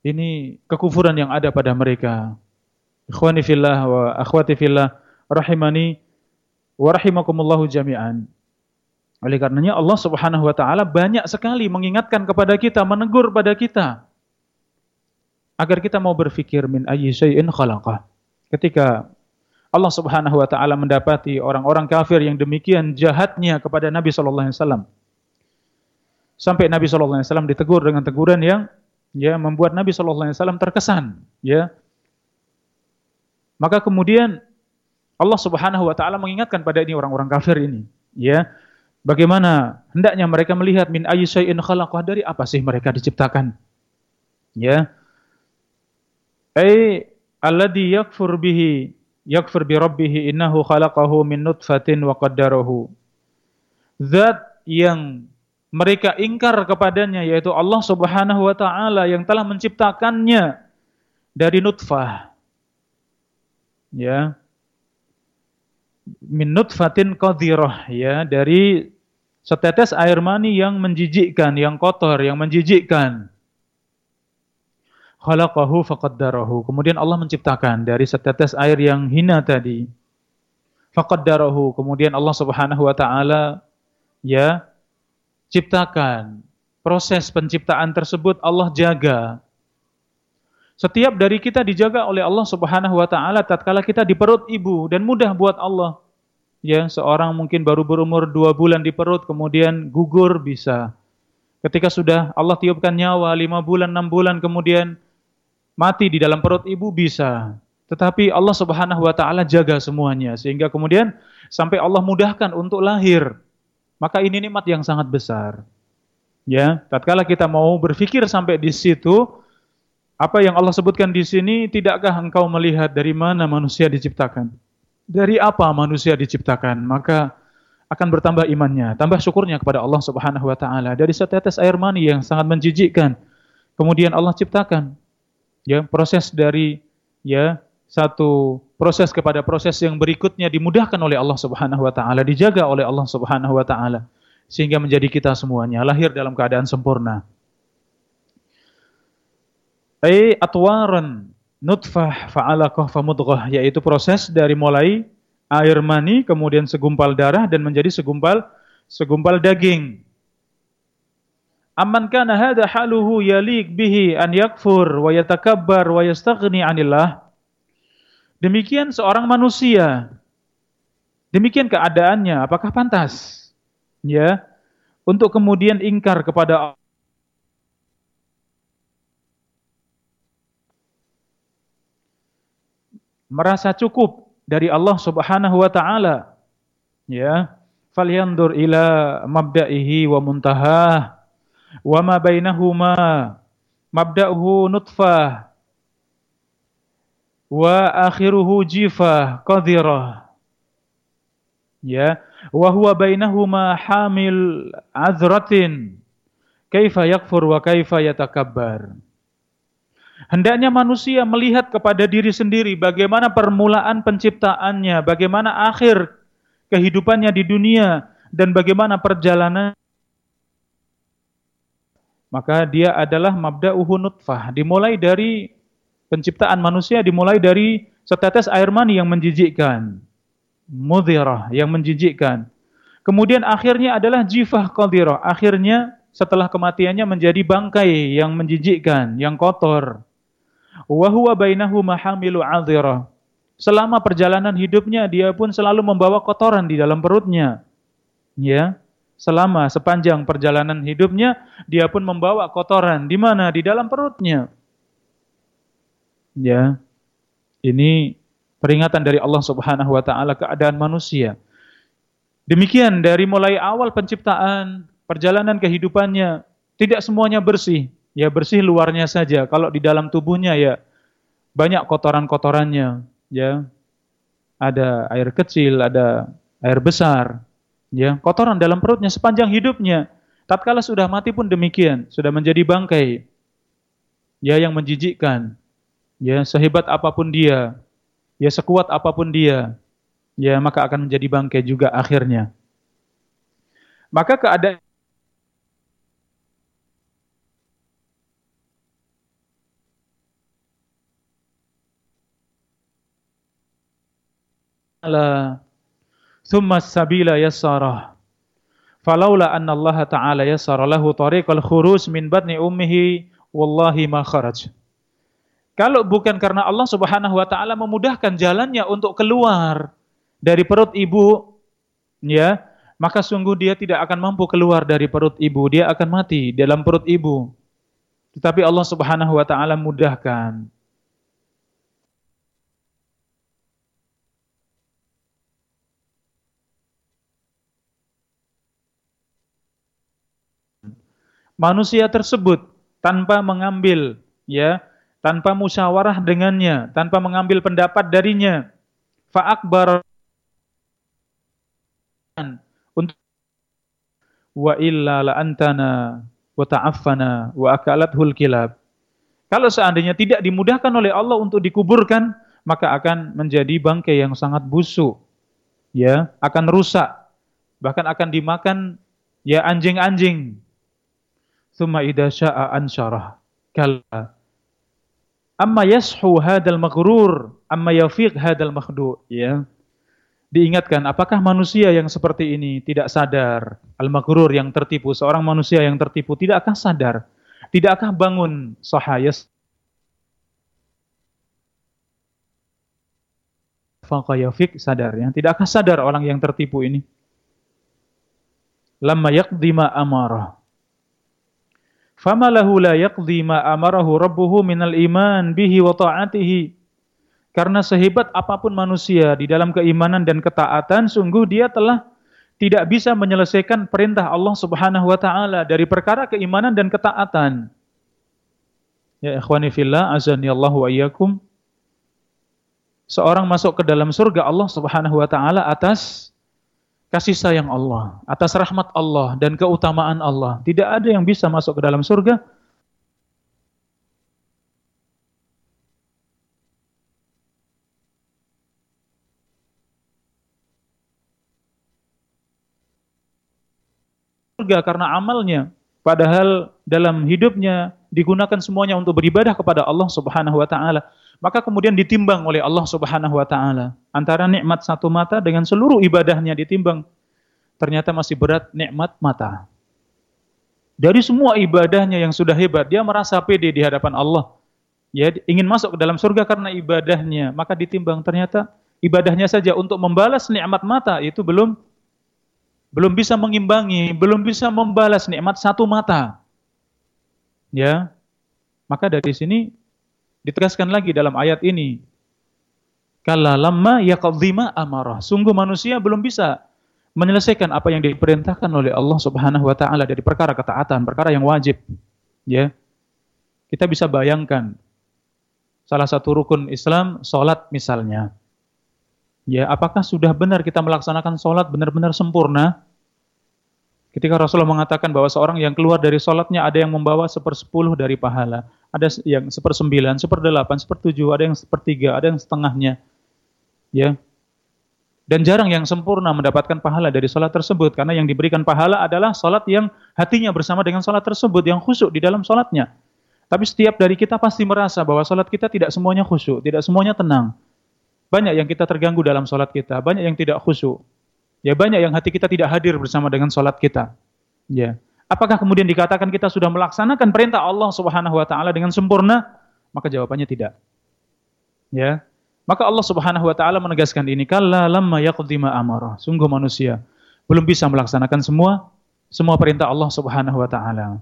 Ini kekufuran yang ada pada mereka. Ikhwani fillah wa akhwati fillah rahimani wa rahimakumullahu jami'an. Oleh karenanya Allah Subhanahu wa taala banyak sekali mengingatkan kepada kita, menegur pada kita agar kita mau berfikir min ayyi syai'in khalaqah. Ketika Allah Subhanahu wa taala mendapati orang-orang kafir yang demikian jahatnya kepada Nabi sallallahu alaihi wasallam. Sampai Nabi sallallahu alaihi wasallam ditegur dengan teguran yang ya membuat Nabi sallallahu alaihi wasallam terkesan, ya. Maka kemudian Allah Subhanahu wa taala mengingatkan pada ini orang-orang kafir ini, ya. Bagaimana hendaknya mereka melihat min ayyi syai'in khalaqah dari apa sih mereka diciptakan? Ya. Ai alladhi yakfur bihi yakfur bi rabbih innahu khalaqahu min nutfatin wa qaddarahu. Zat yang mereka ingkar kepadanya yaitu Allah Subhanahu wa taala yang telah menciptakannya dari nutfah. Ya. Min nutfatin qadirah ya, dari setetes air mani yang menjijikkan, yang kotor, yang menjijikkan khalaqahu faqaddarahu. Kemudian Allah menciptakan dari setetes air yang hina tadi. Faqaddarahu. Kemudian Allah Subhanahu wa taala ya ciptakan. Proses penciptaan tersebut Allah jaga. Setiap dari kita dijaga oleh Allah Subhanahu wa taala tatkala kita di perut ibu dan mudah buat Allah. Ya, seorang mungkin baru berumur dua bulan di perut kemudian gugur bisa. Ketika sudah Allah tiupkan nyawa lima bulan, enam bulan kemudian mati di dalam perut ibu bisa. Tetapi Allah Subhanahu wa taala jaga semuanya sehingga kemudian sampai Allah mudahkan untuk lahir. Maka ini nikmat yang sangat besar. Ya, tatkala kita mau berpikir sampai di situ, apa yang Allah sebutkan di sini, tidakkah engkau melihat dari mana manusia diciptakan? Dari apa manusia diciptakan? Maka akan bertambah imannya, tambah syukurnya kepada Allah Subhanahu wa taala. Dari setetes air mani yang sangat menjijikkan, kemudian Allah ciptakan ya proses dari ya satu proses kepada proses yang berikutnya dimudahkan oleh Allah Subhanahu wa taala, dijaga oleh Allah Subhanahu wa taala sehingga menjadi kita semuanya lahir dalam keadaan sempurna. Ai atwaran nutfah fa'alaqah famudghah yaitu proses dari mulai air mani kemudian segumpal darah dan menjadi segumpal segumpal daging Amman kana hadha haluhu yalik bihi an yakfur wa yatakabbar wa yastaghni anillah. Demikian seorang manusia. Demikian keadaannya, apakah pantas? Ya. Untuk kemudian ingkar kepada merasa cukup dari Allah Subhanahu wa taala. Ya. Falyandur ila mabda'ihi wa muntahah wa ma bainahuma mabda'uhu nutfah. Wa akhiruhu jifah qadhirah. Ya. Wa huwa bainahuma hamil azratin. Kaifa yakfur wa kaifa yatakabbar. Hendaknya manusia melihat kepada diri sendiri bagaimana permulaan penciptaannya, bagaimana akhir kehidupannya di dunia, dan bagaimana perjalanan maka dia adalah mabda'uhu nutfah. Dimulai dari penciptaan manusia dimulai dari setetes air mani yang menjijikkan. Mudhirah yang menjijikkan. Kemudian akhirnya adalah jifah qadirah. Akhirnya setelah kematiannya menjadi bangkai yang menjijikkan, yang kotor. Wa huwa bainahu mahamilu 'adhirah. Selama perjalanan hidupnya dia pun selalu membawa kotoran di dalam perutnya. Ya selama sepanjang perjalanan hidupnya dia pun membawa kotoran di mana di dalam perutnya. Ya. Ini peringatan dari Allah Subhanahu wa taala keadaan manusia. Demikian dari mulai awal penciptaan, perjalanan kehidupannya tidak semuanya bersih. Ya bersih luarnya saja. Kalau di dalam tubuhnya ya banyak kotoran-kotorannya, ya. Ada air kecil, ada air besar, ya kotoran dalam perutnya sepanjang hidupnya. Tatkala sudah mati pun demikian, sudah menjadi bangkai. Ya yang menjijikkan. Ya sehebat apa pun dia, ya sekuat apa pun dia, ya maka akan menjadi bangkai juga akhirnya. Maka keadaan ala thumma sabila yassarah falaula anna Allah taala yassara lahu tariqal khuruj min batni ummihi wallahi ma kharaj kalau bukan karena Allah Subhanahu wa taala memudahkan jalannya untuk keluar dari perut ibu ya maka sungguh dia tidak akan mampu keluar dari perut ibu. Dia akan mati dalam perut ibu. Tetapi Allah Subhanahu wa taala mudahkan manusia tersebut tanpa mengambil ya, tanpa musyawarah dengannya, tanpa mengambil pendapat darinya. Fa'akbar untuk wa illa la antana wa ta'affana wa akalathul kilab. Kalau seandainya tidak dimudahkan oleh Allah untuk dikuburkan, maka akan menjadi bangkai yang sangat busuk. Ya, akan rusak. Bahkan akan dimakan ya anjing-anjing thumma idza syaa ansyarah. Kalla. Amma yashu hadal maghrur amma yafiq hadal makhdu ya. Diingatkan apakah manusia yang seperti ini tidak sadar? Al maghrur yang tertipu seorang manusia yang tertipu tidak akan sadar? Tidakkah bangun? Sahayas faqayafik sadar. Ya tidak akan sadar orang yang tertipu ini? Lamma yaqdi ma amarah famalahu la yaqdi ma amarahu rabbuhu minal iman bihi wa ta'atihi. Karena sehebat apa pun manusia di dalam keimanan dan ketaatan, sungguh dia telah tidak bisa menyelesaikan perintah Allah Subhanahu wa taala dari perkara keimanan dan ketaatan. Ya ikhwani fillah, azani Allah wa iyyakum. Seorang masuk ke dalam surga Allah Subhanahu wa taala atas kasih sayang Allah, atas rahmat Allah dan keutamaan Allah. Tidak ada yang bisa masuk ke dalam surga surga karena amalnya. Padahal dalam hidupnya digunakan semuanya untuk beribadah kepada Allah Subhanahu wa taala maka kemudian ditimbang oleh Allah Subhanahu wa taala. Antara nikmat satu mata dengan seluruh ibadahnya ditimbang. Ternyata masih berat nikmat mata. Dari semua ibadahnya yang sudah hebat dia merasa pede di hadapan Allah. Ya ingin masuk ke dalam surga karena ibadahnya. Maka ditimbang ternyata ibadahnya saja untuk membalas nikmat mata itu belum belum bisa mengimbangi belum bisa membalas nikmat satu mata ya maka dari sini Ditegaskan lagi dalam ayat ini. Kala lama yaqdhima amarah. Sungguh manusia belum bisa menyelesaikan apa yang diperintahkan oleh Allah Subhanahu wa taala dari perkara ketaatan, perkara yang wajib. Ya. Kita bisa bayangkan salah satu rukun Islam salat misalnya. Ya, apakah sudah benar kita melaksanakan salat benar-benar sempurna? Ketika Rasulullah mengatakan bahwa seorang yang keluar dari sholatnya ada yang membawa sepersepuluh dari pahala, ada yang sepersembilan, seperdelapan, sepertujuh, ada yang sepertiga, ada yang setengahnya. Ya. Dan jarang yang sempurna mendapatkan pahala dari sholat tersebut, karena yang diberikan pahala adalah sholat yang hatinya bersama dengan sholat tersebut, yang khusyuk di dalam sholatnya. Tapi setiap dari kita pasti merasa bahwa sholat kita tidak semuanya khusyuk, tidak semuanya tenang. Banyak yang kita terganggu dalam sholat kita, banyak yang tidak khusyuk. Ya banyak yang hati kita tidak hadir bersama dengan sholat kita. Ya. Apakah kemudian dikatakan kita sudah melaksanakan perintah Allah Subhanahu wa taala dengan sempurna? Maka jawabannya tidak. Ya. Maka Allah Subhanahu wa taala menegaskan ini, kalla lamma yaqdi ma amara. Sungguh manusia belum bisa melaksanakan semua semua perintah Allah Subhanahu wa taala.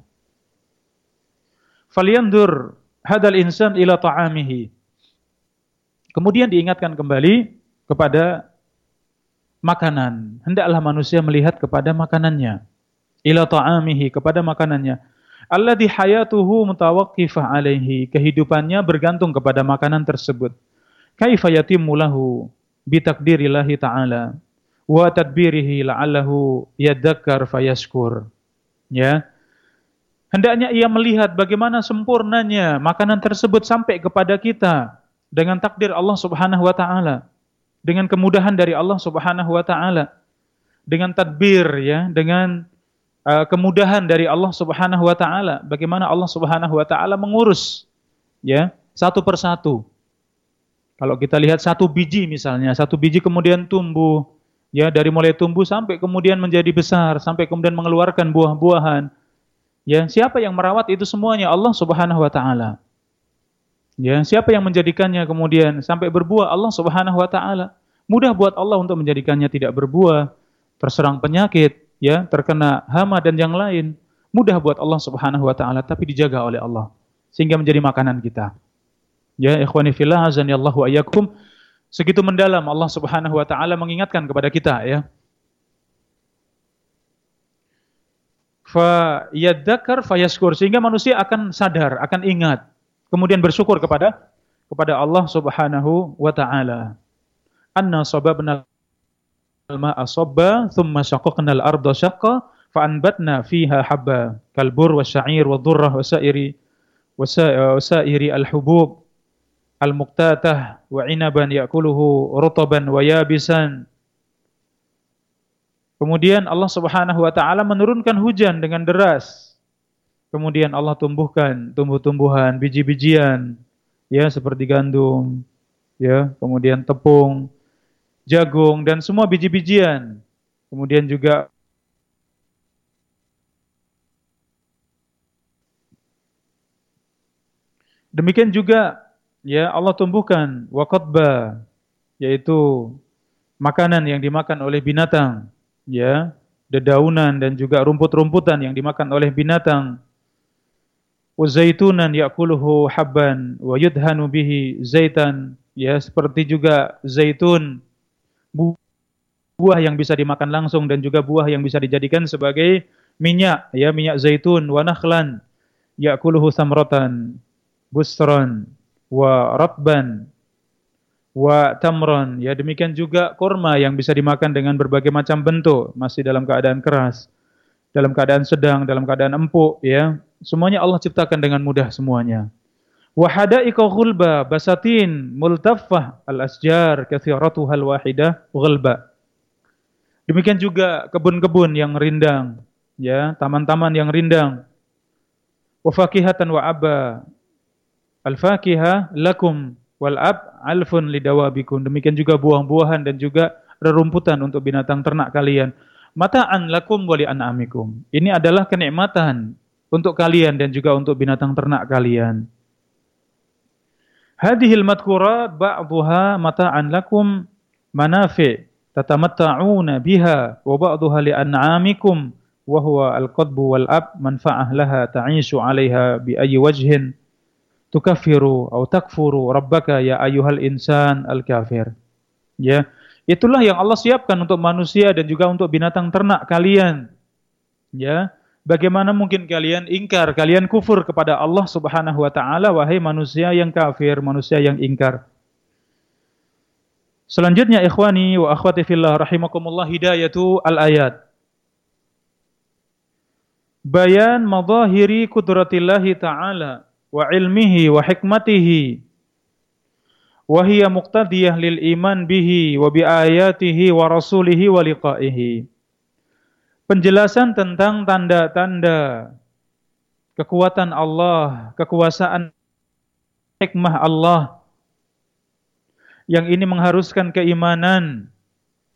Falyandur hadal insan ila ta'amihi. Kemudian diingatkan kembali kepada makanan. Hendaklah manusia melihat kepada makanannya. Ila ta'amihi, kepada makanannya. Alladhi hayatuhu mutawaqqifah alaihi. Kehidupannya bergantung kepada makanan tersebut. Kaifa yatimmu lahu bitakdirillahi ta'ala. Wa tadbirihi la'allahu yadzakkar fayaskur. Ya. Hendaknya ia melihat bagaimana sempurnanya makanan tersebut sampai kepada kita dengan takdir Allah Subhanahu wa taala dengan kemudahan dari Allah Subhanahu wa taala. Dengan tadbir ya, dengan uh, kemudahan dari Allah Subhanahu wa taala, bagaimana Allah Subhanahu wa taala mengurus ya, satu persatu. Kalau kita lihat satu biji misalnya, satu biji kemudian tumbuh, ya dari mulai tumbuh sampai kemudian menjadi besar, sampai kemudian mengeluarkan buah-buahan. Ya, siapa yang merawat itu semuanya? Allah Subhanahu wa taala. Ya, siapa yang menjadikannya kemudian sampai berbuah? Allah Subhanahu wa taala. Mudah buat Allah untuk menjadikannya tidak berbuah, terserang penyakit, ya, terkena hama dan yang lain. Mudah buat Allah Subhanahu wa taala tapi dijaga oleh Allah sehingga menjadi makanan kita. Ya, ikhwani fillah azanillahu ayyakum. Segitu mendalam Allah Subhanahu wa taala mengingatkan kepada kita ya. Fa yadzakar fayaskur sehingga manusia akan sadar, akan ingat, kemudian bersyukur kepada kepada Allah Subhanahu wa taala. Anna sababna al-ma'a sabba thumma shaqqaqna al-ardha shaqqa fa anbatna fiha habba kalbur wa sya'ir wa dhurrah wa sa'iri wa sa'iri al-hubub al-muqtatah wa inaban yakuluhu rutaban wa yabisan. Kemudian Allah Subhanahu wa taala menurunkan hujan dengan deras. Kemudian Allah tumbuhkan tumbuh-tumbuhan, biji-bijian ya seperti gandum, ya, kemudian tepung, jagung dan semua biji-bijian. Kemudian juga Demikian juga ya Allah tumbuhkan waqadba yaitu makanan yang dimakan oleh binatang ya dedaunan dan juga rumput-rumputan yang dimakan oleh binatang zaitunan yakuluhu habban wa yudhanu bihi zaitan ya seperti juga zaitun buah yang bisa dimakan langsung dan juga buah yang bisa dijadikan sebagai minyak. Ya minyak zaitun. Wa nakhlan yakuluhu samratan busran wa ratban wa tamron ya demikian juga kurma yang bisa dimakan dengan berbagai macam bentuk. Masih dalam keadaan keras dalam keadaan sedang dalam keadaan empuk ya. Semuanya Allah ciptakan dengan mudah semuanya. Wa ghulba basatin multaffah al asjar kathiratuha al wahidah ghulba. Demikian juga kebun-kebun yang rindang ya taman-taman yang rindang. Wa fakihatan wa abba. Al-fakihah lakum wal ab alfun lidawabikum. Demikian juga buah-buahan dan juga rerumputan untuk binatang ternak kalian. Mata'an lakum wali an'amikum. Ini adalah kenikmatan untuk kalian dan juga untuk binatang ternak kalian. Hadihil madkurat ba'duha mata'an lakum manafi' tatamatta'una biha wa ba'duha li an'amikum wa huwa al-qadbu wal ab manfa'ah laha ta'ishu 'alaiha bi ayyi wajhin tukafiru atau takfuru rabbaka ya ayuhal insan al kafir. Ya, itulah yang Allah siapkan untuk manusia dan juga untuk binatang ternak kalian. Ya, bagaimana mungkin kalian ingkar, kalian kufur kepada Allah Subhanahu wa taala wahai manusia yang kafir, manusia yang ingkar. Selanjutnya ikhwani wa akhwati fillah rahimakumullah hidayatu al-ayat. Bayan madahiri kudratillahi ta'ala wa ilmihi wa hikmatihi wa muqtadiyah lil iman bihi wa bi ayatihi wa rasulihi wa liqaihi. Penjelasan tentang tanda-tanda kekuatan Allah, kekuasaan hikmah Allah yang ini mengharuskan keimanan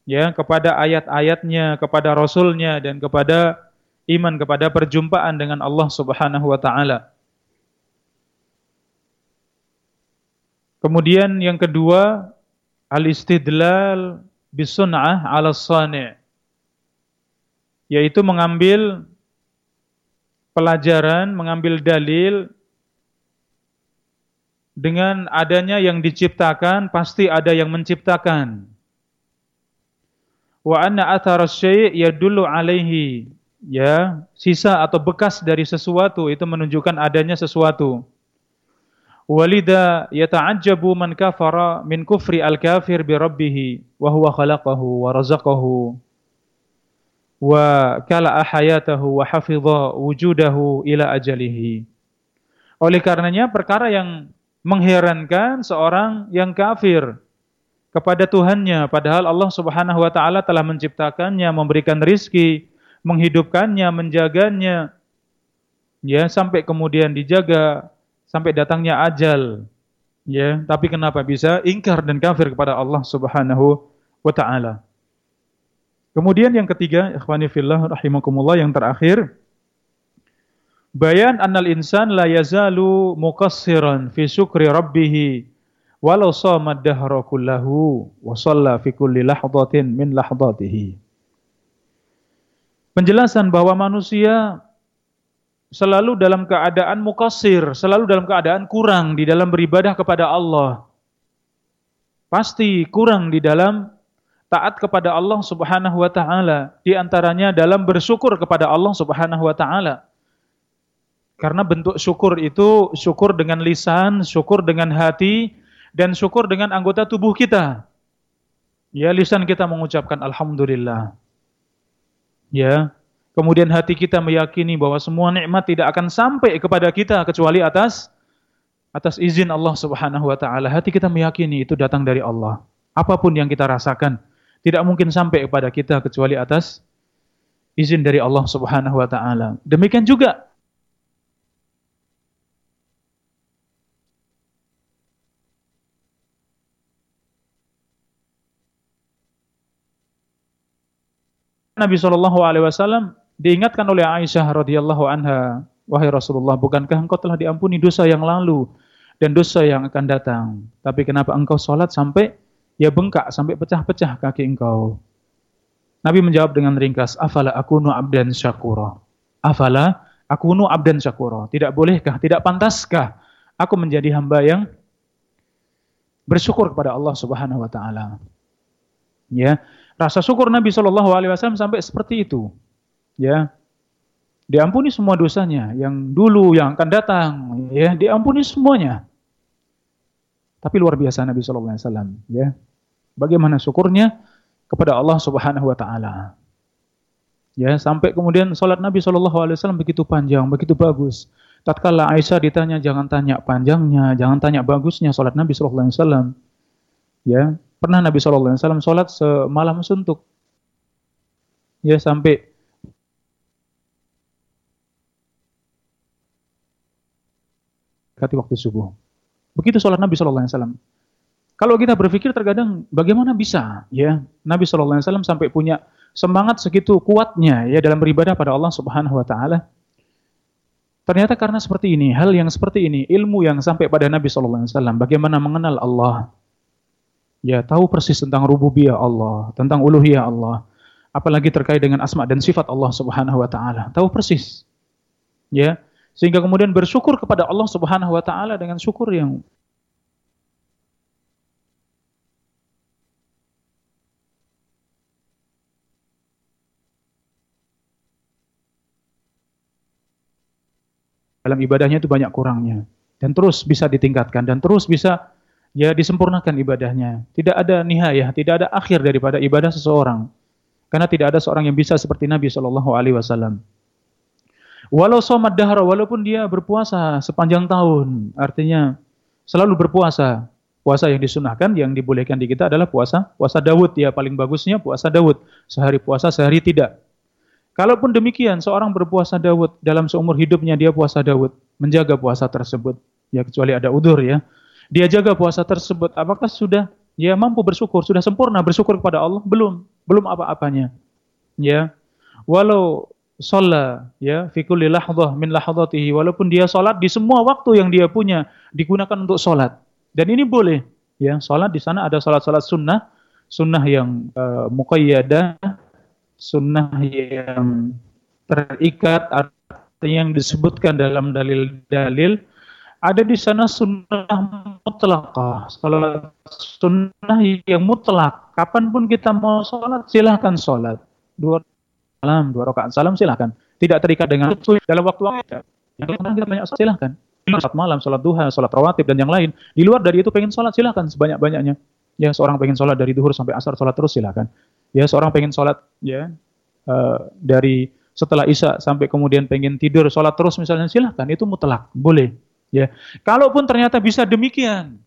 ya kepada ayat-ayatnya, kepada rasulnya dan kepada iman kepada perjumpaan dengan Allah Subhanahu wa taala. Kemudian yang kedua, al-istidlal bisun'ah ala sani' yaitu mengambil pelajaran, mengambil dalil dengan adanya yang diciptakan pasti ada yang menciptakan. Wa anna athara syai' yadullu alaihi ya, sisa atau bekas dari sesuatu itu menunjukkan adanya sesuatu. Walida yata'ajjabu man kafara min kufri al-kafir bi rabbih wa huwa khalaqahu wa razaqahu wa kala hayatahu wa hafidha wujudahu ila ajalihi. Oleh karenanya perkara yang mengherankan seorang yang kafir kepada Tuhannya padahal Allah Subhanahu wa taala telah menciptakannya, memberikan rizki, menghidupkannya, menjaganya, ya sampai kemudian dijaga sampai datangnya ajal. Ya, tapi kenapa bisa ingkar dan kafir kepada Allah Subhanahu wa taala? Kemudian yang ketiga, ikhwani fillah rahimakumullah yang terakhir, bayan annal insan la yazalu muqassiran fi syukri rabbih walau sama dahra kullahu wa shalla fi kulli lahdatin min lahdatihi. Penjelasan bahwa manusia selalu dalam keadaan mukasir, selalu dalam keadaan kurang di dalam beribadah kepada Allah. Pasti kurang di dalam taat kepada Allah Subhanahu wa taala, di antaranya dalam bersyukur kepada Allah Subhanahu wa taala. Karena bentuk syukur itu syukur dengan lisan, syukur dengan hati, dan syukur dengan anggota tubuh kita. Ya, lisan kita mengucapkan alhamdulillah. Ya, Kemudian hati kita meyakini bahwa semua nikmat tidak akan sampai kepada kita kecuali atas atas izin Allah Subhanahu wa taala. Hati kita meyakini itu datang dari Allah. Apa pun yang kita rasakan tidak mungkin sampai kepada kita kecuali atas izin dari Allah Subhanahu wa taala. Demikian juga Nabi Shallallahu Alaihi Wasallam diingatkan oleh Aisyah radhiyallahu anha, wahai Rasulullah, bukankah engkau telah diampuni dosa yang lalu dan dosa yang akan datang? Tapi kenapa engkau sholat sampai ya bengkak, sampai pecah-pecah kaki engkau? Nabi menjawab dengan ringkas, afala akunu abdan syakura. Afala akunu abdan syakura. Tidak bolehkah, tidak pantaskah aku menjadi hamba yang bersyukur kepada Allah Subhanahu wa taala? Ya, rasa syukur Nabi Shallallahu alaihi wasallam sampai seperti itu ya. Diampuni semua dosanya yang dulu yang akan datang ya. Diampuni semuanya. Tapi luar biasa Nabi Shallallahu Alaihi Wasallam ya. Bagaimana syukurnya kepada Allah Subhanahu Wa Taala? Ya sampai kemudian sholat Nabi Shallallahu Alaihi Wasallam begitu panjang begitu bagus. Tatkala Aisyah ditanya jangan tanya panjangnya jangan tanya bagusnya sholat Nabi Shallallahu Alaihi Wasallam ya pernah Nabi Shallallahu Alaihi Wasallam sholat semalam suntuk ya sampai dekati waktu subuh. Begitu sholat Nabi Shallallahu Alaihi Wasallam. Kalau kita berpikir terkadang bagaimana bisa ya Nabi Shallallahu Alaihi Wasallam sampai punya semangat segitu kuatnya ya dalam beribadah pada Allah Subhanahu Wa Taala. Ternyata karena seperti ini, hal yang seperti ini, ilmu yang sampai pada Nabi Shallallahu Alaihi Wasallam, bagaimana mengenal Allah, ya tahu persis tentang rububiyah Allah, tentang uluhiyah Allah, apalagi terkait dengan asma dan sifat Allah Subhanahu Wa Taala, tahu persis, ya sehingga kemudian bersyukur kepada Allah Subhanahu wa taala dengan syukur yang dalam ibadahnya itu banyak kurangnya. Dan terus bisa ditingkatkan dan terus bisa ya disempurnakan ibadahnya. Tidak ada nihayah, tidak ada akhir daripada ibadah seseorang. Karena tidak ada seorang yang bisa seperti Nabi Shallallahu alaihi wasallam. Walau somad walaupun dia berpuasa sepanjang tahun, artinya selalu berpuasa. Puasa yang disunahkan, yang dibolehkan di kita adalah puasa puasa Dawud ya paling bagusnya puasa Dawud. Sehari puasa, sehari tidak. Kalaupun demikian, seorang berpuasa Dawud dalam seumur hidupnya dia puasa Dawud, menjaga puasa tersebut. Ya kecuali ada udur ya. Dia jaga puasa tersebut, apakah sudah ya mampu bersyukur, sudah sempurna bersyukur kepada Allah? Belum, belum apa-apanya. Ya. Walau sholat ya fi kulli lahdhah min lahdhatihi walaupun dia sholat di semua waktu yang dia punya digunakan untuk sholat dan ini boleh ya sholat di sana ada sholat-sholat sunnah sunnah yang uh, muqayyadah sunnah yang terikat artinya yang disebutkan dalam dalil-dalil ada di sana sunnah mutlakah sholat sunnah yang mutlak kapan pun kita mau sholat silahkan sholat dua salam, dua rakaat salam silahkan. Tidak terikat dengan dalam waktu waktu. Yang kita banyak silahkan. Salat malam, salat duha, salat rawatib dan yang lain. Di luar dari itu pengen salat silahkan sebanyak-banyaknya. Ya seorang pengen salat dari duhur sampai asar salat terus silahkan. Ya seorang pengen salat ya uh, dari setelah isya sampai kemudian pengen tidur salat terus misalnya silahkan itu mutlak boleh ya kalaupun ternyata bisa demikian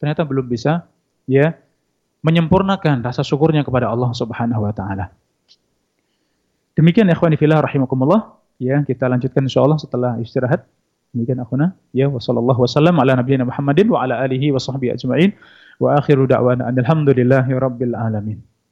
ternyata belum bisa ya menyempurnakan rasa syukurnya kepada Allah Subhanahu wa taala Demikian ikhwani fillah rahimakumullah. Ya, kita lanjutkan insyaallah setelah istirahat. Demikian akhuna. Ya, wassallallahu wasallam ala nabiyina Muhammadin wa ala alihi wa sahbihi ajma'in. Wa akhiru da'wana alhamdulillahi rabbil alamin.